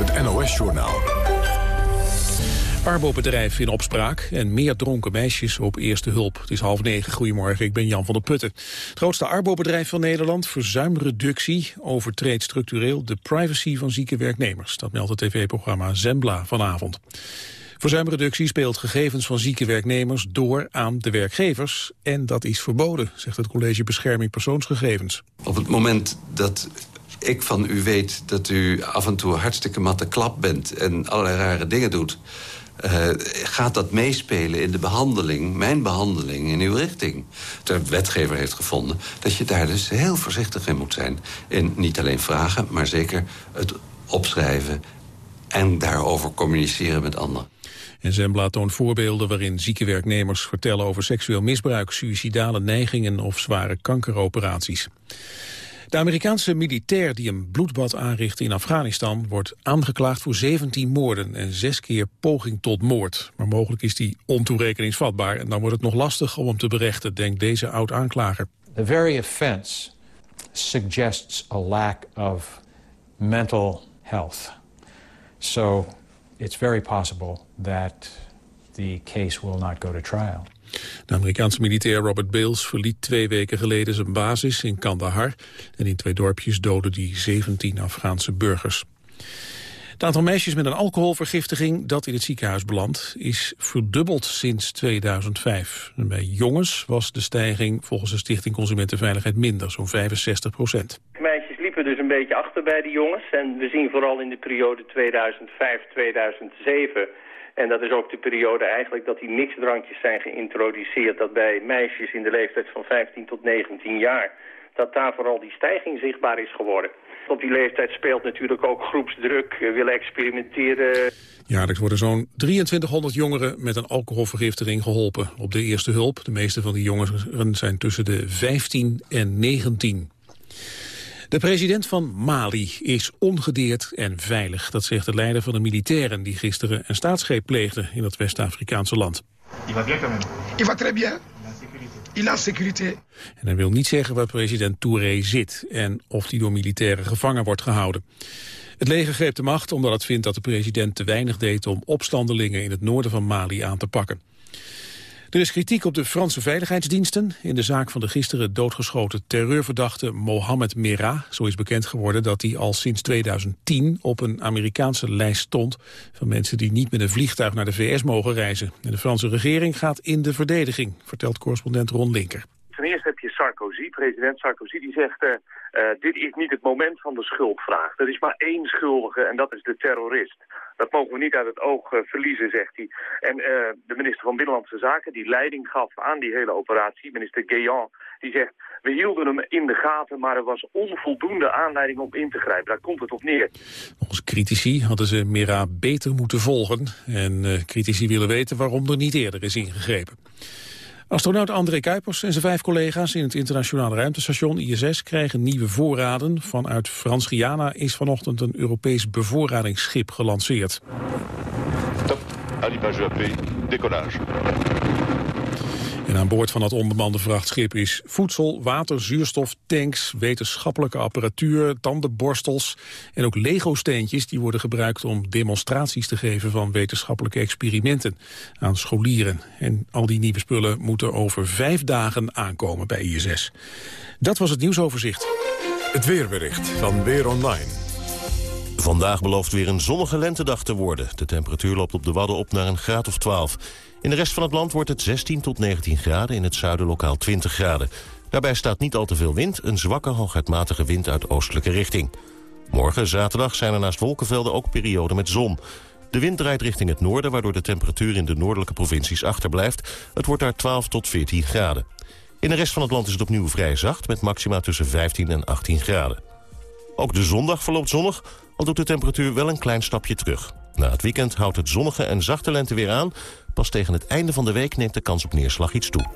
het NOS-journaal. Arbo-bedrijf in opspraak en meer dronken meisjes op eerste hulp. Het is half negen. Goedemorgen, ik ben Jan van der Putten. Het grootste Arbo-bedrijf van Nederland, verzuimreductie, overtreedt structureel de privacy van zieke werknemers. Dat meldt het tv-programma Zembla vanavond. Verzuimreductie speelt gegevens van zieke werknemers door aan de werkgevers. En dat is verboden, zegt het College Bescherming Persoonsgegevens. Op het moment dat ik van u weet dat u af en toe hartstikke matte klap bent... en allerlei rare dingen doet... Uh, gaat dat meespelen in de behandeling, mijn behandeling in uw richting. De wetgever heeft gevonden dat je daar dus heel voorzichtig in moet zijn. In niet alleen vragen, maar zeker het opschrijven en daarover communiceren met anderen. En Zembla toont voorbeelden waarin zieke werknemers vertellen over seksueel misbruik, suïcidale neigingen of zware kankeroperaties. De Amerikaanse militair die een bloedbad aanrichtte in Afghanistan wordt aangeklaagd voor 17 moorden en zes keer poging tot moord. Maar mogelijk is die ontoerekeningsvatbaar en dan wordt het nog lastig om hem te berechten, denkt deze oud-aanklager. The very offense suggests a lack of mental health. So it's very possible that the case will not go to trial. De Amerikaanse militair Robert Bales verliet twee weken geleden zijn basis in Kandahar. En in twee dorpjes doodde hij 17 Afghaanse burgers. Het aantal meisjes met een alcoholvergiftiging dat in het ziekenhuis belandt... is verdubbeld sinds 2005. En bij jongens was de stijging volgens de Stichting Consumentenveiligheid minder, zo'n 65 procent. Meisjes liepen dus een beetje achter bij de jongens. En we zien vooral in de periode 2005-2007 en dat is ook de periode eigenlijk dat die mixdrankjes zijn geïntroduceerd. Dat bij meisjes in de leeftijd van 15 tot 19 jaar... dat daar vooral die stijging zichtbaar is geworden. Op die leeftijd speelt natuurlijk ook groepsdruk, uh, willen experimenteren. Jaarlijks worden zo'n 2300 jongeren met een alcoholvergiftiging geholpen op de eerste hulp. De meeste van die jongeren zijn tussen de 15 en 19. De president van Mali is ongedeerd en veilig. Dat zegt de leider van de militairen die gisteren een staatsgreep pleegden in het West-Afrikaanse land. Il va bien quand même. Il va très bien. Il a sécurité. En hij wil niet zeggen waar president Touré zit en of hij door militairen gevangen wordt gehouden. Het leger greep de macht omdat het vindt dat de president te weinig deed om opstandelingen in het noorden van Mali aan te pakken. Er is kritiek op de Franse veiligheidsdiensten in de zaak van de gisteren doodgeschoten terreurverdachte Mohamed Merah. Zo is bekend geworden dat hij al sinds 2010 op een Amerikaanse lijst stond van mensen die niet met een vliegtuig naar de VS mogen reizen. En de Franse regering gaat in de verdediging, vertelt correspondent Ron Linker. Ten eerste heb je Sarkozy, president Sarkozy, die zegt... Uh, uh, dit is niet het moment van de schuldvraag. Er is maar één schuldige en dat is de terrorist. Dat mogen we niet uit het oog uh, verliezen, zegt hij. En de minister van Binnenlandse Zaken, die leiding gaf aan die hele operatie, minister Guéant, die zegt... we hielden hem in de gaten, maar er was onvoldoende aanleiding om in te grijpen. Daar komt het op neer. Volgens critici hadden ze Mira beter moeten volgen. En critici willen weten waarom er niet eerder is ingegrepen. Astronaut André Kuipers en zijn vijf collega's in het internationale ruimtestation ISS krijgen nieuwe voorraden. Vanuit Frans-Guyana is vanochtend een Europees bevoorradingsschip gelanceerd. Top, allumage EAP, décollage. En aan boord van dat onbemande vrachtschip is voedsel, water, zuurstof, tanks, wetenschappelijke apparatuur, tandenborstels en ook Lego-steentjes die worden gebruikt om demonstraties te geven van wetenschappelijke experimenten aan scholieren. En al die nieuwe spullen moeten over vijf dagen aankomen bij ISS. Dat was het nieuwsoverzicht. Het weerbericht van Weer Online. Vandaag belooft weer een zonnige lentedag te worden. De temperatuur loopt op de Wadden op naar een graad of 12. In de rest van het land wordt het 16 tot 19 graden, in het zuiden lokaal 20 graden. Daarbij staat niet al te veel wind, een zwakke hooguitmatige wind uit oostelijke richting. Morgen, zaterdag, zijn er naast wolkenvelden ook perioden met zon. De wind draait richting het noorden, waardoor de temperatuur in de noordelijke provincies achterblijft. Het wordt daar 12 tot 14 graden. In de rest van het land is het opnieuw vrij zacht, met maxima tussen 15 en 18 graden. Ook de zondag verloopt zonnig, al doet de temperatuur wel een klein stapje terug. Na het weekend houdt het zonnige en zachte lente weer aan. Pas tegen het einde van de week neemt de kans op neerslag iets toe.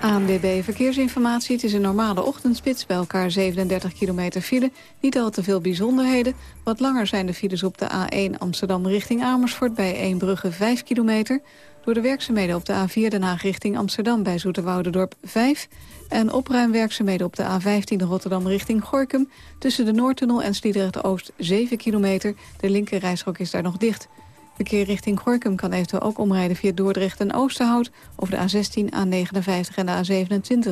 ANWB Verkeersinformatie. Het is een normale ochtendspits. Bij elkaar 37 kilometer file. Niet al te veel bijzonderheden. Wat langer zijn de files op de A1 Amsterdam richting Amersfoort... bij Eembrugge 5 kilometer. Door de werkzaamheden op de A4 Den Haag richting Amsterdam... bij Zoeterwoudendorp 5. En opruimwerkzaamheden op de A15 Rotterdam richting Gorkum... tussen de Noordtunnel en Sliedrecht-Oost 7 kilometer. De linkerrijstrook is daar nog dicht. Verkeer richting Gorkum kan eventueel ook omrijden via Dordrecht en Oosterhout... over de A16, A59 en de A27.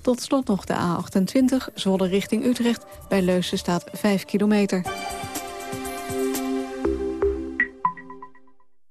Tot slot nog de A28, Zwolle richting Utrecht. Bij Leusden staat 5 kilometer.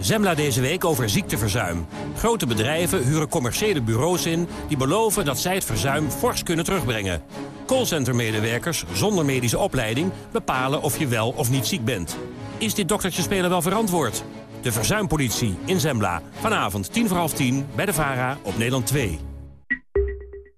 Zembla deze week over ziekteverzuim. Grote bedrijven huren commerciële bureaus in... die beloven dat zij het verzuim fors kunnen terugbrengen. Callcentermedewerkers zonder medische opleiding... bepalen of je wel of niet ziek bent. Is dit doktertje spelen wel verantwoord? De Verzuimpolitie in Zembla. Vanavond tien voor half tien bij de VARA op Nederland 2.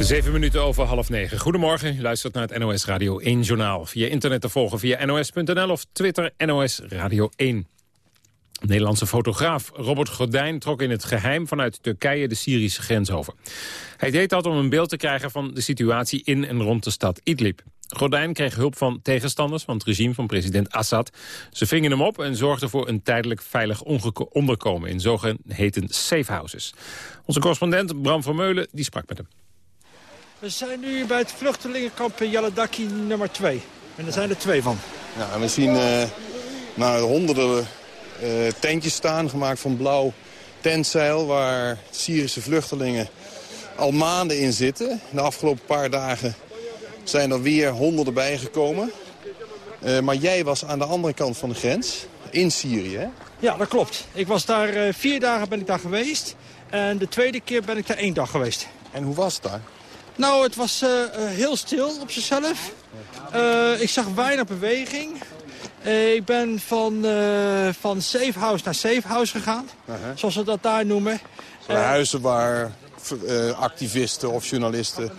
Zeven minuten over half negen. Goedemorgen, u luistert naar het NOS Radio 1 Journaal. Via internet te volgen via nos.nl of Twitter NOS Radio 1. Nederlandse fotograaf Robert Gordijn trok in het geheim vanuit Turkije de Syrische grens over. Hij deed dat om een beeld te krijgen van de situatie in en rond de stad Idlib. Gordijn kreeg hulp van tegenstanders van het regime van president Assad. Ze vingen hem op en zorgden voor een tijdelijk veilig onderkomen in zogeheten safe houses. Onze correspondent Bram Vermeulen die sprak met hem. We zijn nu bij het vluchtelingenkamp Jaladaki nummer 2. En er zijn er twee van. Ja, en we zien uh, nou, honderden uh, tentjes staan, gemaakt van blauw tentzeil... waar Syrische vluchtelingen al maanden in zitten. De afgelopen paar dagen zijn er weer honderden bijgekomen. Uh, maar jij was aan de andere kant van de grens, in Syrië, hè? Ja, dat klopt. Ik was daar vier dagen ben ik daar geweest. En de tweede keer ben ik daar één dag geweest. En hoe was het daar? Nou, het was uh, heel stil op zichzelf. Uh, ik zag weinig beweging. Uh, ik ben van, van safe house naar safe house gegaan. -huh. Zoals ze dat daar noemen. Huizen waar activisten of journalisten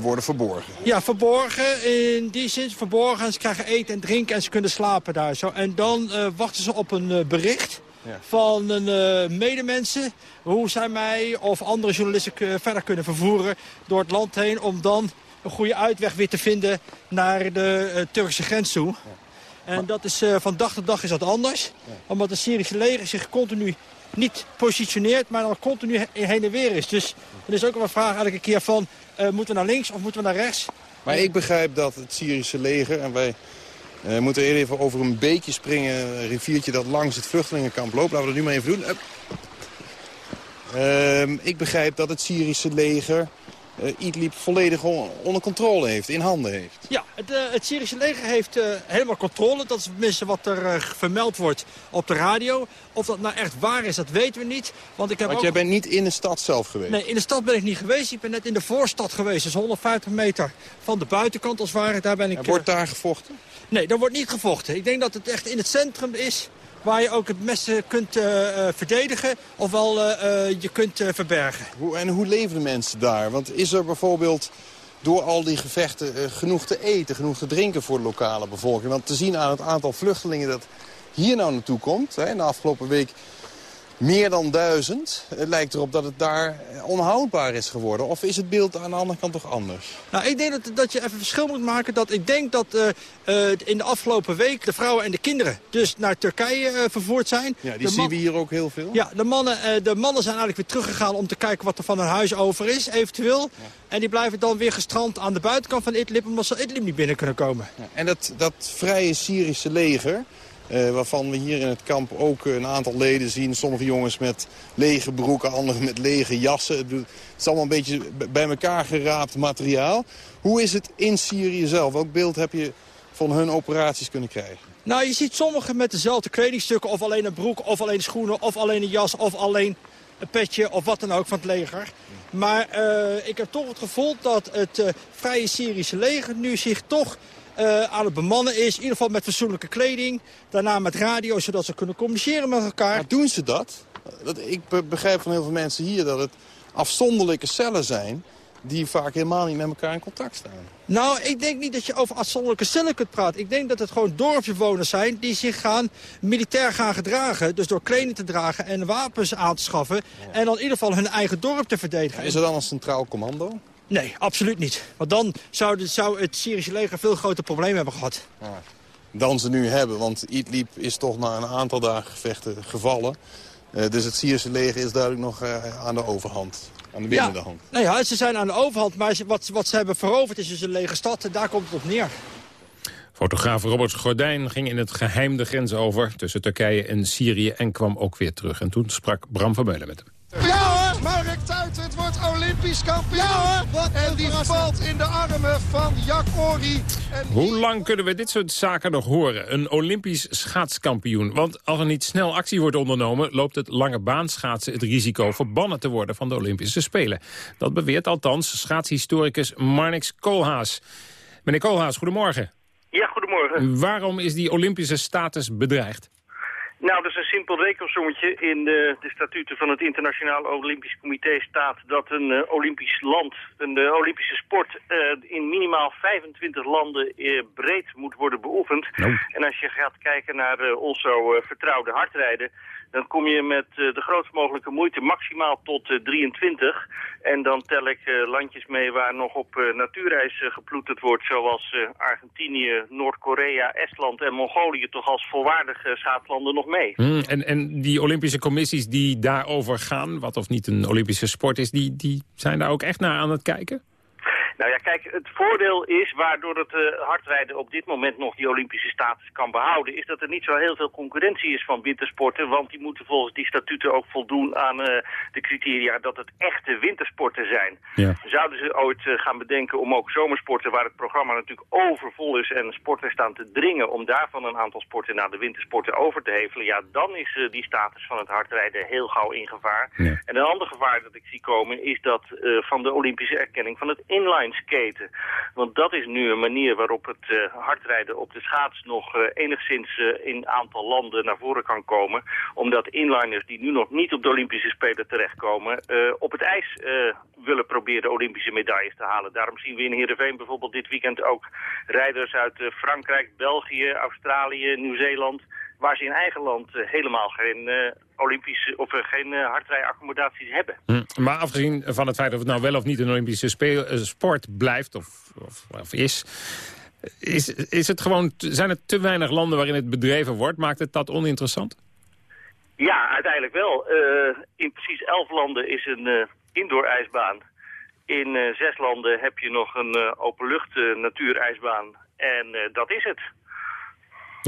worden verborgen. Ja, verborgen. In die zin verborgen. Ze krijgen eten en drinken en ze kunnen slapen daar. Zo. En dan wachten ze op een bericht ja. van een uh, medemensen. Hoe zij mij of andere journalisten verder kunnen vervoeren door het land heen... om dan een goede uitweg weer te vinden naar de uh, Turkse grens toe. Ja. En dat is, van dag tot dag is dat anders. Ja. Omdat het Syrische leger zich continu niet positioneert, maar dan continu heen en weer is. Dus er is ook wel een vraag elke keer van, moeten we naar links of moeten we naar rechts? Maar ik begrijp dat het Syrische leger, en wij we uh, moeten even over een beekje springen, een riviertje dat langs het vluchtelingenkamp loopt. Laten we dat nu maar even doen. Uh, ik begrijp dat het Syrische leger uh, Idlib volledig onder controle heeft, in handen heeft. Ja, het, uh, het Syrische leger heeft uh, helemaal controle. Dat is tenminste wat er vermeld wordt op de radio. Of dat nou echt waar is, dat weten we niet. Want, ik heb Want ook... jij bent niet in de stad zelf geweest? Nee, in de stad ben ik niet geweest. Ik ben net in de voorstad geweest. Dus 150 meter van de buitenkant als het ware. Daar ben ik, er wordt daar gevochten? Nee, daar wordt niet gevochten. Ik denk dat het echt in het centrum is waar je ook het mes kunt uh, verdedigen ofwel uh, je kunt verbergen. En hoe leven de mensen daar? Want is er bijvoorbeeld door al die gevechten genoeg te eten, genoeg te drinken voor de lokale bevolking? Want te zien aan het aantal vluchtelingen dat hier nou naartoe komt, hè, in de afgelopen week meer dan duizend. Het lijkt erop dat het daar onhoudbaar is geworden. Of is het beeld aan de andere kant toch anders? Nou, ik denk dat, dat je even verschil moet maken. Dat ik denk dat uh, uh, in de afgelopen week de vrouwen en de kinderen dus naar Turkije uh, vervoerd zijn. Ja, die zien we hier ook heel veel. Ja, de mannen, de mannen zijn eigenlijk weer teruggegaan om te kijken wat er van hun huis over is, eventueel. Ja. En die blijven dan weer gestrand aan de buitenkant van Idlib, omdat ze Idlib niet binnen kunnen komen. Ja, en dat, dat vrije Syrische leger... Uh, waarvan we hier in het kamp ook een aantal leden zien. Sommige jongens met lege broeken, anderen met lege jassen. Het is allemaal een beetje bij elkaar geraapt materiaal. Hoe is het in Syrië zelf? Welk beeld heb je van hun operaties kunnen krijgen? Nou, je ziet sommigen met dezelfde kledingstukken. Of alleen een broek, of alleen schoenen, of alleen een jas, of alleen een petje, of wat dan ook van het leger. Maar uh, ik heb toch het gevoel dat het uh, Vrije Syrische leger nu zich toch uh, aan het bemannen is. In ieder geval met fatsoenlijke kleding. Daarna met radio, zodat ze kunnen communiceren met elkaar. Maar doen ze dat? dat? Ik begrijp van heel veel mensen hier dat het afzonderlijke cellen zijn... die vaak helemaal niet met elkaar in contact staan. Nou, ik denk niet dat je over afzonderlijke cellen kunt praten. Ik denk dat het gewoon dorpsbewoners zijn die zich gaan militair gaan gedragen. Dus door kleding te dragen en wapens aan te schaffen. En dan in ieder geval hun eigen dorp te verdedigen. Is er dan een centraal commando? Nee, absoluut niet. Want dan zou, de, zou het Syrische leger veel groter problemen hebben gehad. Ja. Dan ze nu hebben, want Idlib is toch na een aantal dagen gevechten gevallen. Uh, dus het Syrische leger is duidelijk nog uh, aan de overhand. Aan de winnende ja. hand. Nou ja, ze zijn aan de overhand, maar wat, wat ze hebben veroverd is dus een lege stad. En daar komt het op neer. Fotograaf Robert Gordijn ging in het geheim de grens over tussen Turkije en Syrië en kwam ook weer terug. En toen sprak Bram van Meulen met hem. Ja Marek Tuitert wordt Olympisch kampioen. Ja hoor, en die valt in de armen van Jack Ori. Hoe lang kunnen we dit soort zaken nog horen? Een Olympisch schaatskampioen. Want als er niet snel actie wordt ondernomen... loopt het lange baanschaatsen het risico verbannen te worden van de Olympische Spelen. Dat beweert althans schaatshistoricus Marnix Koolhaas. Meneer Koolhaas, goedemorgen. Ja, goedemorgen. Waarom is die Olympische status bedreigd? Nou, dat is een simpel rekensommetje. In de, de statuten van het Internationaal Olympisch Comité staat dat een uh, Olympisch land, een uh, Olympische sport, uh, in minimaal 25 landen breed moet worden beoefend. No. En als je gaat kijken naar ons zo vertrouwde hardrijden, dan kom je met uh, de grootst mogelijke moeite maximaal tot uh, 23. En dan tel ik uh, landjes mee waar nog op natuurreis geploeterd wordt... zoals Argentinië, Noord-Korea, Estland en Mongolië... toch als volwaardige schaatslanden nog mee. Mm, en, en die Olympische commissies die daarover gaan... wat of niet een Olympische sport is... die, die zijn daar ook echt naar aan het kijken? Nou ja, kijk, het voordeel is, waardoor het uh, hardrijden op dit moment nog die Olympische status kan behouden, is dat er niet zo heel veel concurrentie is van wintersporten, want die moeten volgens die statuten ook voldoen aan uh, de criteria dat het echte wintersporten zijn. Ja. Zouden ze ooit uh, gaan bedenken om ook zomersporten, waar het programma natuurlijk overvol is en sporters staan te dringen om daarvan een aantal sporten naar de wintersporten over te hevelen, ja, dan is die status van het hardrijden heel gauw in gevaar. Ja. En een ander gevaar dat ik zie komen is dat van de Olympische erkenning van het inline skaten. Want dat is nu een manier waarop het uh, hardrijden op de schaats nog uh, enigszins uh, in aantal landen naar voren kan komen. Omdat inliners die nu nog niet op de Olympische Spelen terechtkomen... op het ijs willen proberen Olympische medailles te halen. Daarom zien we in Heerenveen bijvoorbeeld dit weekend ook rijders uit Frankrijk, België, Australië, Nieuw-Zeeland waar ze in eigen land uh, helemaal geen uh, Olympische of uh, geen hardrijaccommodaties hebben. Hm. Maar afgezien van het feit of het nou wel of niet een Olympische speel, sport blijft of, of, of, is, is, is het gewoon, zijn er te weinig landen waarin het bedreven wordt? Maakt het dat oninteressant? Ja, uiteindelijk wel. in precies elf landen is een indoor-ijsbaan. In zes landen heb je nog een openlucht natuurijsbaan. En dat is het.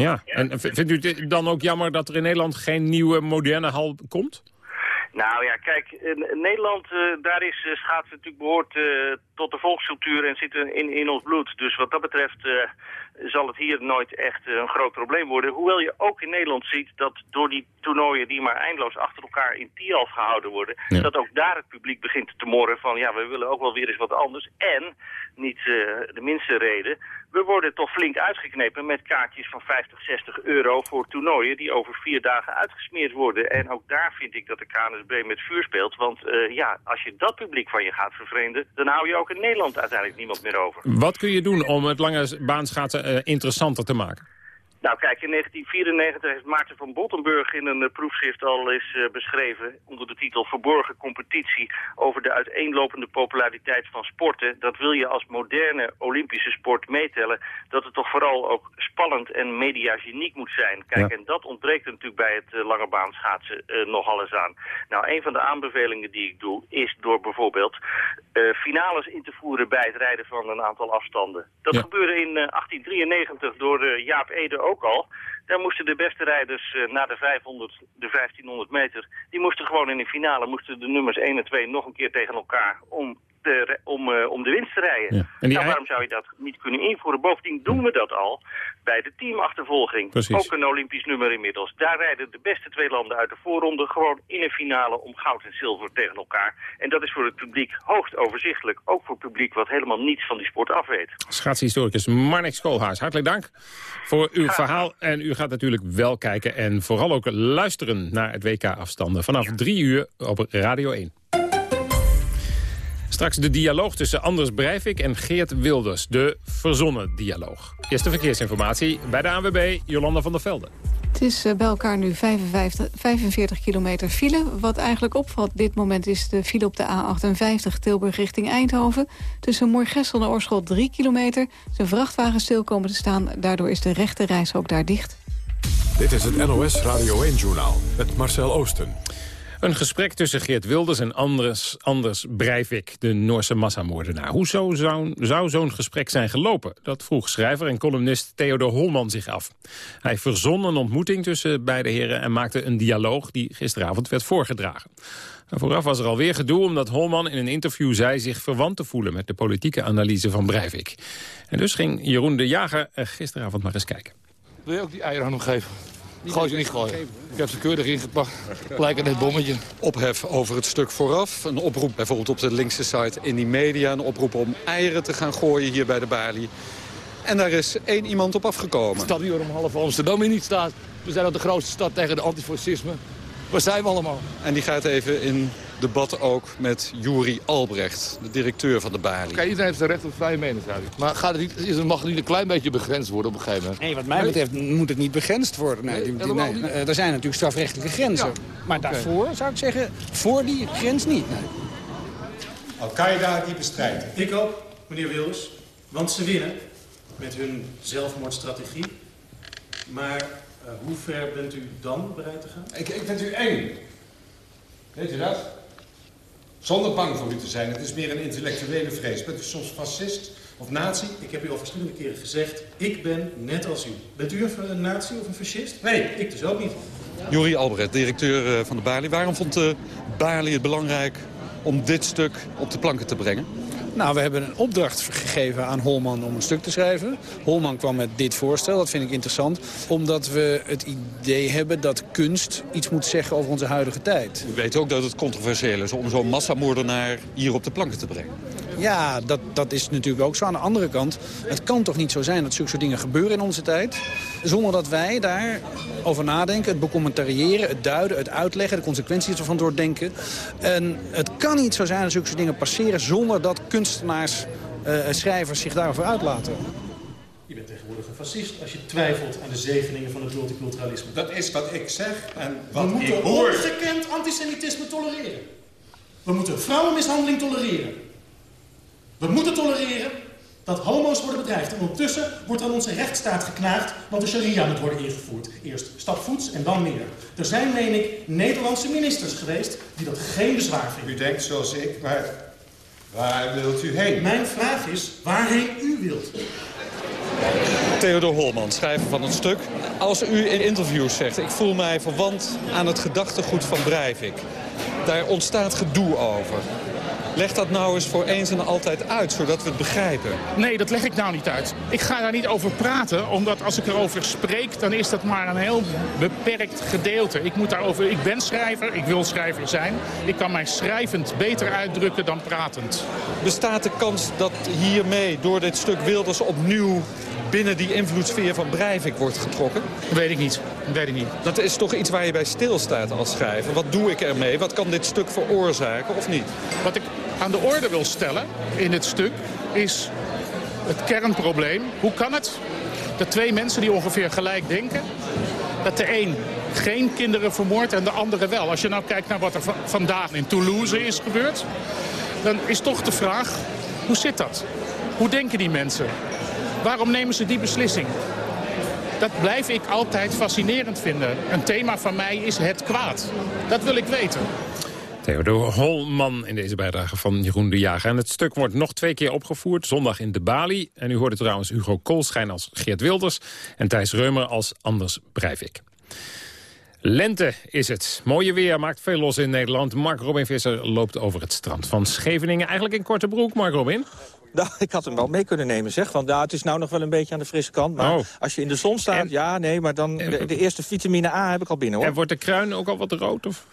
Ja, en vindt u het dan ook jammer dat er in Nederland geen nieuwe moderne hal komt? Nou ja, kijk, in Nederland, uh, daar is uh, schaatsen natuurlijk behoort uh, tot de volkscultuur en zit in, in ons bloed. Dus wat dat betreft zal het hier nooit echt een groot probleem worden. Hoewel je ook in Nederland ziet dat door die toernooien die maar eindeloos achter elkaar in Tialf gehouden worden, ja. dat ook daar het publiek begint te morren van ja, we willen ook wel weer eens wat anders. En, niet de minste reden, we worden toch flink uitgeknepen met kaartjes van 50, 60 euro voor toernooien die over vier dagen uitgesmeerd worden. En ook daar vind ik dat de KNSB met vuur speelt. Want uh, ja, als je dat publiek van je gaat vervreemden, dan hou je ook in Nederland uiteindelijk niemand meer over. Wat kun je doen om het lange baanschaatsen interessanter te maken? Nou kijk, in 1994 heeft Maarten van Bottenburg in een uh, proefschrift al eens uh, beschreven... onder de titel Verborgen competitie over de uiteenlopende populariteit van sporten. Dat wil je als moderne Olympische sport meetellen... dat het toch vooral ook spannend en mediageniek moet zijn. Kijk, ja. en dat ontbreekt natuurlijk bij het uh, lange baan schaatsen nogal eens aan. Nou, een van de aanbevelingen die ik doe is door bijvoorbeeld finales in te voeren... bij het rijden van een aantal afstanden. Dat ja. gebeurde in 1893 door Jaap Ede ook al. Daar moesten de beste rijders uh, na de 500, de 1500 meter... die moesten gewoon in de finale, moesten de nummers 1 en 2 nog een keer tegen elkaar... om om, uh, om de winst te rijden. Ja. En nou, waarom zou je dat niet kunnen invoeren? Bovendien doen we dat al bij de teamachtervolging. Precies. Ook een Olympisch nummer inmiddels. Daar rijden de beste twee landen uit de voorronde gewoon in een finale om goud en zilver tegen elkaar. En dat is voor het publiek hoogst overzichtelijk. Ook voor het publiek wat helemaal niets van die sport afweet. Schaatshistoricus Marnik Schoolhaas, hartelijk dank voor uw verhaal. En u gaat natuurlijk wel kijken en vooral ook luisteren naar het WK-afstanden. Vanaf drie uur op Radio 1. Straks de dialoog tussen Anders Breivik en Geert Wilders. De verzonnen dialoog. Eerste verkeersinformatie bij de ANWB, Jolanda van der Velde. Het is bij elkaar nu 55, 45 kilometer file. Wat eigenlijk opvalt dit moment is de file op de A58 Tilburg richting Eindhoven. Tussen Moorgessel en Oorschot 3 kilometer. Zijn vrachtwagen stil komen te staan. Daardoor is de rechte reis ook daar dicht. Dit is het NOS Radio 1-journaal met Marcel Oosten. Een gesprek tussen Geert Wilders en Anders, Anders Breivik, de Noorse massamoordenaar. Hoe zo zou, zou zo'n gesprek zijn gelopen? Dat vroeg schrijver en columnist Theodor Holman zich af. Hij verzon een ontmoeting tussen beide heren en maakte een dialoog die gisteravond werd voorgedragen. En vooraf was er alweer gedoe omdat Holman in een interview zei zich verwant te voelen met de politieke analyse van Breivik. En dus ging Jeroen de Jager gisteravond maar eens kijken. Wil je ook die eieren aan hem geven? Gooi ze niet gooien. Ik heb ze keurig ingepakt. Lijkt net bommetje. Ophef over het stuk vooraf. Een oproep bijvoorbeeld op de linkse site in die media. Een oproep om eieren te gaan gooien hier bij de balie. En daar is één iemand op afgekomen. Stad hier om half Amsterdam in niet staat. We zijn ook de grootste stad tegen de antifascisme. Waar zijn we allemaal? En die gaat even in debat ook met Juri Albrecht, de directeur van de Bali. Kijk, iedereen heeft zijn recht op vrije meningsuiting. Maar gaat het niet, is het, mag het niet een klein beetje begrensd worden op een gegeven moment? Nee, wat mij betreft moet het niet begrensd worden. Nee, die, die, nee, er zijn natuurlijk strafrechtelijke grenzen. Ja. Maar daarvoor zou ik zeggen, voor die grens niet. Nee. Al-Qaeda die bestrijdt. Ik ook, meneer Wilders. Want ze winnen met hun zelfmoordstrategie. Maar uh, hoe ver bent u dan bereid te gaan? Ik, ik ben u één. Weet u dat? Zonder bang voor u te zijn. Het is meer een intellectuele vrees. Bent u soms fascist of nazi? Ik heb u al verschillende keren gezegd, ik ben net als u. Bent u een nazi of een fascist? Nee. Ik dus ook niet. Juri Albrecht, directeur van de Bali. Waarom vond de Bali het belangrijk om dit stuk op de planken te brengen? Nou, we hebben een opdracht gegeven aan Holman om een stuk te schrijven. Holman kwam met dit voorstel, dat vind ik interessant. Omdat we het idee hebben dat kunst iets moet zeggen over onze huidige tijd. U weet ook dat het controversieel is om zo'n massamoordenaar hier op de planken te brengen. Ja, dat, dat is natuurlijk ook zo. Aan de andere kant, het kan toch niet zo zijn dat zulke soort dingen gebeuren in onze tijd... zonder dat wij daarover nadenken, het becommentariëren, het duiden, het uitleggen... de consequenties ervan doordenken. En het kan niet zo zijn dat zulke soort dingen passeren... zonder dat kunstenaars, uh, schrijvers zich daarover uitlaten. Je bent tegenwoordig een fascist als je twijfelt aan de zegeningen van het multiculturalisme. Dat is wat ik zeg en wat We moeten ik hoor. ongekend antisemitisme tolereren. We moeten vrouwenmishandeling tolereren. We moeten tolereren dat homo's worden bedreigd. En ondertussen wordt aan onze rechtsstaat geknaagd, want de sharia moet worden ingevoerd. Eerst stapvoets en dan meer. Er zijn, meen ik, Nederlandse ministers geweest die dat geen bezwaar vinden. U denkt zoals ik, maar waar wilt u heen? Mijn vraag is waarheen u wilt. Theodor Holman, schrijver van het stuk. Als u in interviews zegt, ik voel mij verwant aan het gedachtegoed van Breivik. Daar ontstaat gedoe over. Leg dat nou eens voor eens en altijd uit, zodat we het begrijpen. Nee, dat leg ik nou niet uit. Ik ga daar niet over praten, omdat als ik erover spreek... dan is dat maar een heel beperkt gedeelte. Ik, moet daarover, ik ben schrijver, ik wil schrijver zijn. Ik kan mij schrijvend beter uitdrukken dan pratend. Bestaat de kans dat hiermee, door dit stuk Wilders, opnieuw binnen die invloedssfeer van Breivik wordt getrokken? Weet ik niet. Weet ik niet. Dat is toch iets waar je bij stilstaat als schrijver. Wat doe ik ermee? Wat kan dit stuk veroorzaken of niet? Wat ik aan de orde wil stellen in dit stuk is het kernprobleem. Hoe kan het dat twee mensen die ongeveer gelijk denken... dat de een geen kinderen vermoordt en de andere wel? Als je nou kijkt naar wat er vandaag in Toulouse is gebeurd... dan is toch de vraag, hoe zit dat? Hoe denken die mensen? Waarom nemen ze die beslissing? Dat blijf ik altijd fascinerend vinden. Een thema van mij is het kwaad. Dat wil ik weten. Theodor Holman in deze bijdrage van Jeroen de Jager. En het stuk wordt nog twee keer opgevoerd, zondag in de Bali. En u hoorde trouwens Hugo Koolschijn als Geert Wilders... en Thijs Reumer als Anders Breivik. Lente is het. Mooie weer maakt veel los in Nederland. Mark Robin Visser loopt over het strand van Scheveningen. Eigenlijk in korte broek, Mark Robin. Nou, ik had hem wel mee kunnen nemen, zeg. Want ja, het is nou nog wel een beetje aan de frisse kant. Maar oh. als je in de zon staat, ja, nee, maar dan de, de, eerste vitamine A heb ik al binnen, hoor. En wordt de kruin ook al wat rood? Of?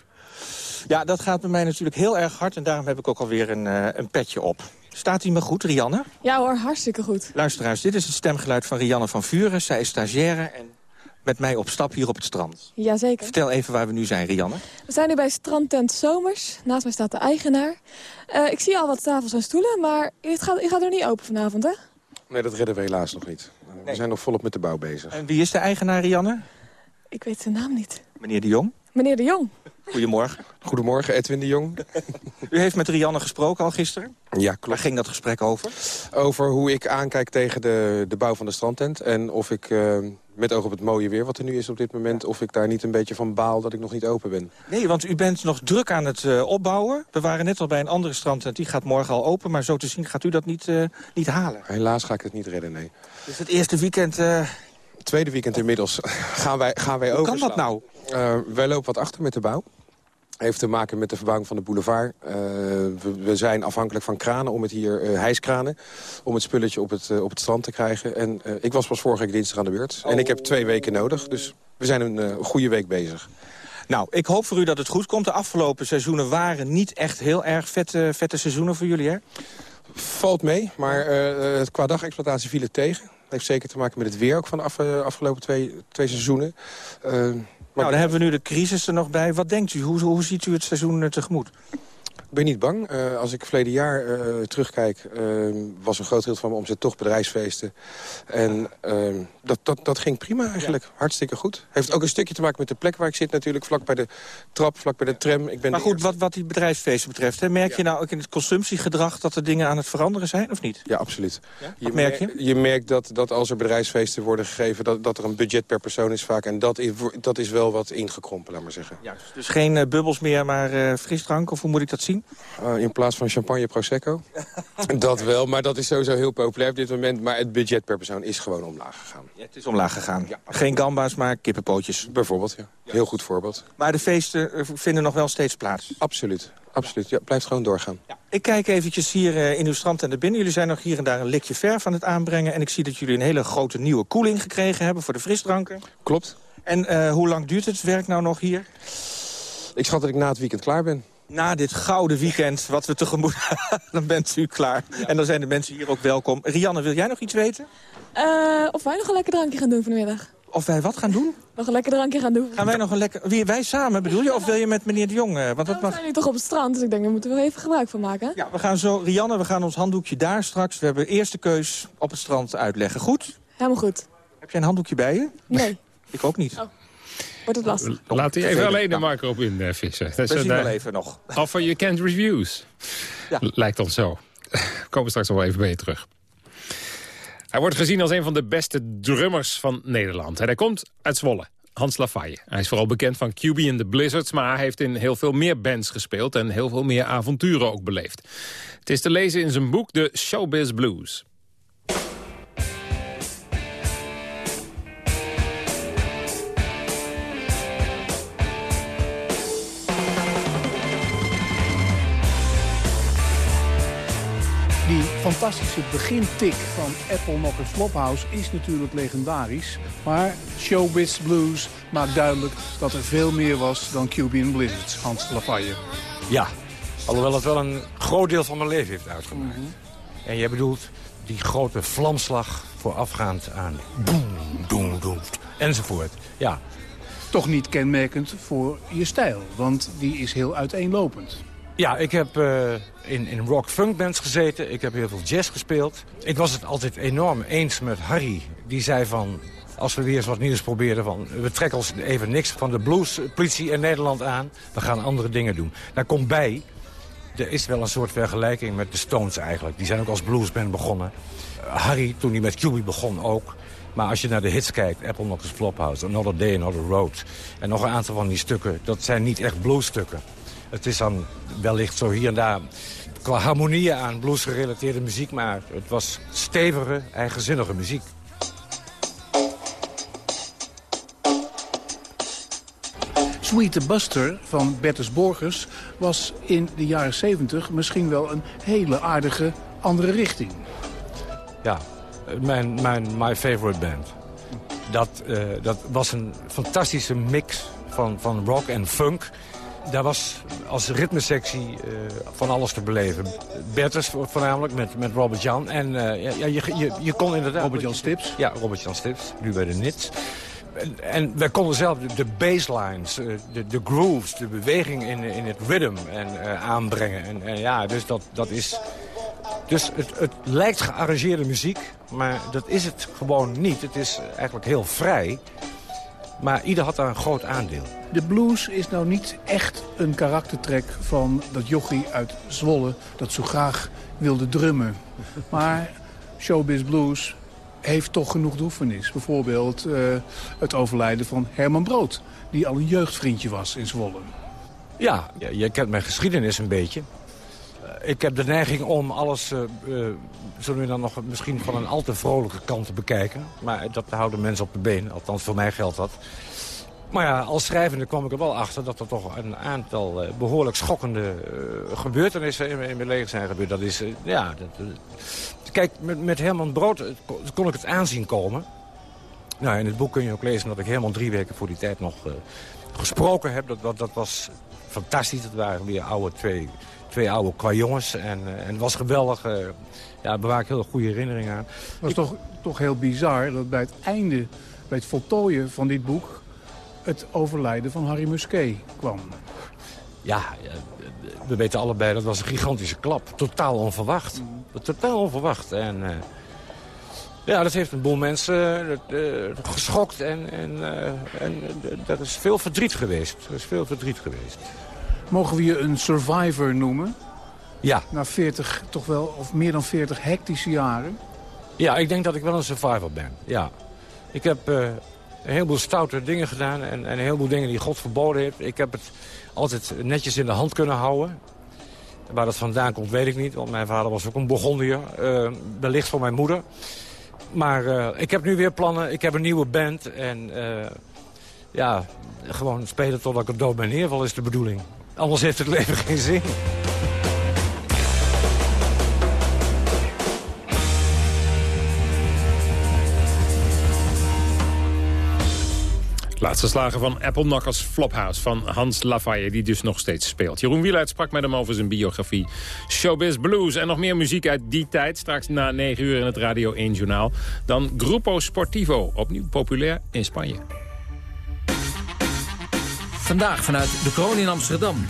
Ja, dat gaat bij mij natuurlijk heel erg hard. En daarom heb ik ook alweer een, uh, een petje op. Staat hij me goed, Rianne? Ja hoor, hartstikke goed. Luisteraars, dit is het stemgeluid van Rianne van Vuren. Zij is stagiaire en met mij op stap hier op het strand. Jazeker. Vertel even waar we nu zijn, Rianne. We zijn nu bij strandtent Zomers. Naast mij staat de eigenaar. Uh, ik zie al wat tafels en stoelen, maar het gaat, gaat er niet open vanavond, hè? Nee, dat redden we helaas nog niet. Nee. We zijn nog volop met de bouw bezig. En wie is de eigenaar, Rianne? Ik weet zijn naam niet. Meneer de Jong? Meneer de Jong. Goedemorgen. Goedemorgen, Edwin de Jong. U heeft met Rianne gesproken al gisteren? Ja, klopt. Waar ging dat gesprek over? Over hoe ik aankijk tegen de, de bouw van de strandtent. En of ik, uh, met oog op het mooie weer wat er nu is op dit moment... of ik daar niet een beetje van baal dat ik nog niet open ben. Nee, want u bent nog druk aan het uh, opbouwen. We waren net al bij een andere strandtent, die gaat morgen al open. Maar zo te zien gaat u dat niet, uh, niet halen. Helaas ga ik het niet redden, nee. Dus het eerste weekend... Tweede weekend inmiddels (laughs) gaan wij, gaan wij Hoe over. kan dat nou? wij lopen wat achter met de bouw heeft te maken met de verbouwing van de boulevard. Uh, we, we, zijn afhankelijk van kranen, om het hier uh, hijskranen... om het spulletje op het, uh, op het strand te krijgen. En ik was pas vorige week dinsdag aan de beurt. Oh. En ik heb twee weken nodig, dus we zijn een goede week bezig. Nou, ik hoop voor u dat het goed komt. De afgelopen seizoenen waren niet echt heel erg vette, vette seizoenen voor jullie, hè? Valt mee, maar het qua dagexploitatie viel het tegen. Heeft zeker te maken met het weer ook van de af, afgelopen twee, twee seizoenen. Nou, dan hebben we nu de crisis er nog bij. Wat denkt u? Hoe, hoe ziet u het seizoen tegemoet? Ik ben niet bang. Uh, als ik verleden jaar uh, terugkijk, uh, was een groot deel van mijn omzet toch bedrijfsfeesten. En dat, dat, dat ging prima eigenlijk. Ja. Hartstikke goed. Heeft ook een stukje te maken met de plek waar ik zit natuurlijk. Vlak bij de trap, vlak bij de tram. Ik ben maar goed, wat, wat die bedrijfsfeesten betreft. Hè, merk ja. je nou ook in het consumptiegedrag dat er dingen aan het veranderen zijn, of niet? Ja, absoluut. Ja? Je merk je? Je merkt dat, dat als er bedrijfsfeesten worden gegeven... Dat, dat er een budget per persoon is vaak. En dat is, dat is wel wat ingekrompen, laat maar zeggen. Ja, dus geen bubbels meer, maar frisdrank? Of hoe moet ik dat zien? Uh, in plaats van champagne prosecco. (laughs) dat wel, maar dat is sowieso heel populair op dit moment. Maar het budget per persoon is gewoon omlaag gegaan. Ja, het is omlaag gegaan. Ja. Geen gamba's, maar kippenpootjes. Bijvoorbeeld, ja. Heel goed voorbeeld. Maar de feesten vinden nog wel steeds plaats? Absoluut. Absoluut. Ja, blijft gewoon doorgaan. Ja. Ik kijk eventjes hier uh, in uw strand en de binnen. Jullie zijn nog hier en daar een likje verf aan het aanbrengen. En ik zie dat jullie een hele grote nieuwe koeling gekregen hebben voor de frisdranken. Klopt. En uh, hoe lang duurt het werk nou nog hier? Ik schat dat ik na het weekend klaar ben na dit gouden weekend wat we tegemoet (laughs) dan bent u klaar. Ja. En dan zijn de mensen hier ook welkom. Rianne, wil jij nog iets weten? Uh, of wij nog een lekker drankje gaan doen vanmiddag. Of wij wat gaan doen? Nog een lekker drankje gaan doen. Gaan wij nog een lekker... Wie, wij samen bedoel je? Of wil je met meneer de Jong? Want dat nou, we mag... zijn nu toch op het strand, dus ik denk, daar moeten we even gebruik van maken. Ja, we gaan zo... Rianne, we gaan ons handdoekje daar straks. We hebben eerste keus op het strand uitleggen. Goed? Helemaal goed. Heb jij een handdoekje bij je? Nee. (laughs) ik ook niet. Oh. Wordt het lastig. Laat hij even alleen de Marco op in uh, vissen. Dat we zien wel even nog. Offer you can't reviews. Ja. Lijkt ons zo. (laughs) Komen we straks nog wel even bij je terug. Hij wordt gezien als een van de beste drummers van Nederland. En hij komt uit Zwolle. Hans Lafaye. Hij is vooral bekend van QB in the Blizzards... maar hij heeft in heel veel meer bands gespeeld... en heel veel meer avonturen ook beleefd. Het is te lezen in zijn boek The Showbiz Blues. Fantastische begintik van Apple Knockers Flophouse is natuurlijk legendarisch. Maar Showbiz Blues maakt duidelijk dat er veel meer was dan Cuban Blizzards, Hans Lafayette. Ja, alhoewel het wel een groot deel van mijn leven heeft uitgemaakt. Mhm. En jij bedoelt die grote vlamslag voorafgaand aan boem, doem, doem, enzovoort. Ja, Toch niet kenmerkend voor je stijl, want die is heel uiteenlopend. Ja, ik heb eh, in, in rock-funk bands gezeten. Ik heb heel veel jazz gespeeld. Ik was het altijd enorm eens met Harry. Die zei van, als we weer eens wat nieuws probeerden... Van, we trekken ons even niks van de bluespolitie in Nederland aan. We gaan andere dingen doen. Daar komt bij, er is wel een soort vergelijking met de Stones eigenlijk. Die zijn ook als bluesband begonnen. Harry, toen hij met QB begon ook... Maar als je naar de hits kijkt, Apple Knockers Flophouse, Another Day, Another Road... en nog een aantal van die stukken, dat zijn niet echt bluesstukken. Het is dan wellicht zo hier en daar qua harmonieën aan bluesgerelateerde muziek... maar het was stevige, eigenzinnige muziek. Sweet Buster van Bertus Borgers was in de jaren 70 misschien wel een hele aardige andere richting. Ja, mijn, mijn My Favorite Band. Dat, eh, dat was een fantastische mix van, van rock en funk. Daar was als ritmesectie eh, van alles te beleven. Bertus voornamelijk met, met Robert Jan. En eh, ja, je, je, je kon inderdaad... Robert Jan Stips? Ja, Robert Jan Stips, nu bij de Nits. En, en wij konden zelf de, de basslines, eh, de, de grooves, de beweging in, in het rhythm en, aanbrengen. En, en ja, dus dat, dat is... Dus het, het lijkt gearrangeerde muziek, maar dat is het gewoon niet. Het is eigenlijk heel vrij. Maar ieder had daar een groot aandeel. De blues is nou niet echt een karaktertrek van dat jochie uit Zwolle... dat zo graag wilde drummen. Maar Showbiz Blues heeft toch genoeg droefenis. Bijvoorbeeld eh, het overlijden van Herman Brood... die al een jeugdvriendje was in Zwolle. Ja, je, je kent mijn geschiedenis een beetje. Ik heb de neiging om alles, eh, zullen we dan nog misschien van een al te vrolijke kant te bekijken. Maar dat houden mensen op de been, althans voor mij geldt dat. Maar ja, als schrijvende kwam ik er wel achter dat er toch een aantal eh, behoorlijk schokkende eh, gebeurtenissen in, mijn- leven zijn gebeurd. Dat is, eh, ja, dat, kijk, met, met Herman Brood kon, ik het aanzien komen. Nou, in het boek kun je ook lezen dat ik Herman drie weken voor die tijd nog gesproken heb. Dat, dat, dat was fantastisch. Dat waren weer oude, twee, twee oude qua jongens. En, eh, en het was geweldig. eh ja, bewaar ik heel goede herinneringen aan. Het was toch, toch heel bizar dat bij het einde, bij het voltooien van dit boek... het overlijden van Harry Musquet kwam. Ja, we weten allebei, dat was een gigantische klap. Totaal onverwacht. Totaal onverwacht. En eh, ja, dat heeft een boel mensen geschokt. En, en, en dat is veel verdriet geweest. Er is veel verdriet geweest. Mogen we je een survivor noemen? Ja. Na 40, toch wel, of meer dan 40 hectische jaren. Ja, ik denk dat ik wel een survivor ben. Ja. Ik heb eh, een heleboel stoute dingen gedaan en, en een heleboel dingen die God verboden heeft. Ik heb het altijd netjes in de hand kunnen houden. Waar dat vandaan komt, weet ik niet. Want mijn vader was ook een Burgondier. eh wellicht van mijn moeder. Maar eh, ik heb nu weer plannen. Ik heb een nieuwe band. En ja, gewoon spelen totdat ik er dood ben neerval is de bedoeling. Anders heeft het leven geen zin. Laatste slagen van Apple Knockers Flophouse van Hans Lafayette, die dus nog steeds speelt. Jeroen Wieluid sprak met hem over zijn biografie Showbiz Blues. En nog meer muziek uit die tijd, straks na 9 uur in het Radio 1 Journaal. Dan Grupo Sportivo, opnieuw populair in Spanje. Vandaag vanuit de kroon in Amsterdam.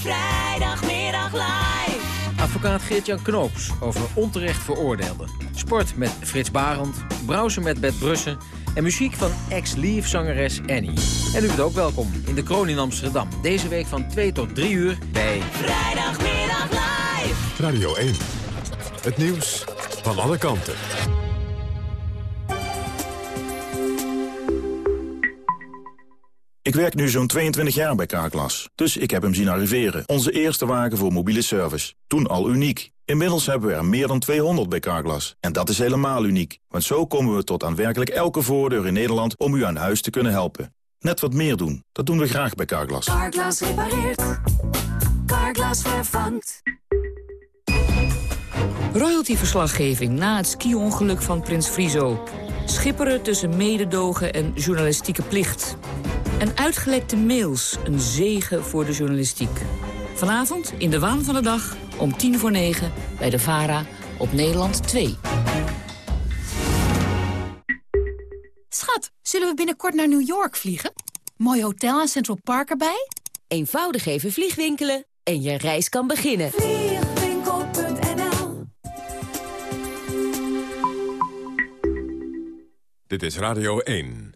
Vrijdagmiddag live. Advocaat Geert-Jan Knoops over onterecht veroordeelden. Sport met Frits Barend, browsen met Bert Brussen... en muziek van ex-Lief-zangeres Annie. En u bent ook welkom in de kroon in Amsterdam. Deze week van 2 tot 3 uur bij... Vrijdagmiddag live. Radio 1. Het nieuws van alle kanten. Ik werk nu zo'n 22 jaar bij Carglass, dus ik heb hem zien arriveren. Onze eerste wagen voor mobiele service. Toen al uniek. Inmiddels hebben we er meer dan 200 bij Carglass. En dat is helemaal uniek, want zo komen we tot aan werkelijk elke voordeur in Nederland om u aan huis te kunnen helpen. Net wat meer doen, dat doen we graag bij Carglass. Carglass repareert. Carglass vervangt. Royalty-verslaggeving na het ski-ongeluk van Prins Frizo. Schipperen tussen mededogen en journalistieke plicht. En uitgelekte mails, een zegen voor de journalistiek. Vanavond in de waan van de dag om tien voor negen bij de VARA op Nederland 2. Schat, zullen we binnenkort naar New York vliegen? Mooi hotel en Central Park erbij? Eenvoudig even vliegwinkelen en je reis kan beginnen. Dit is Radio 1.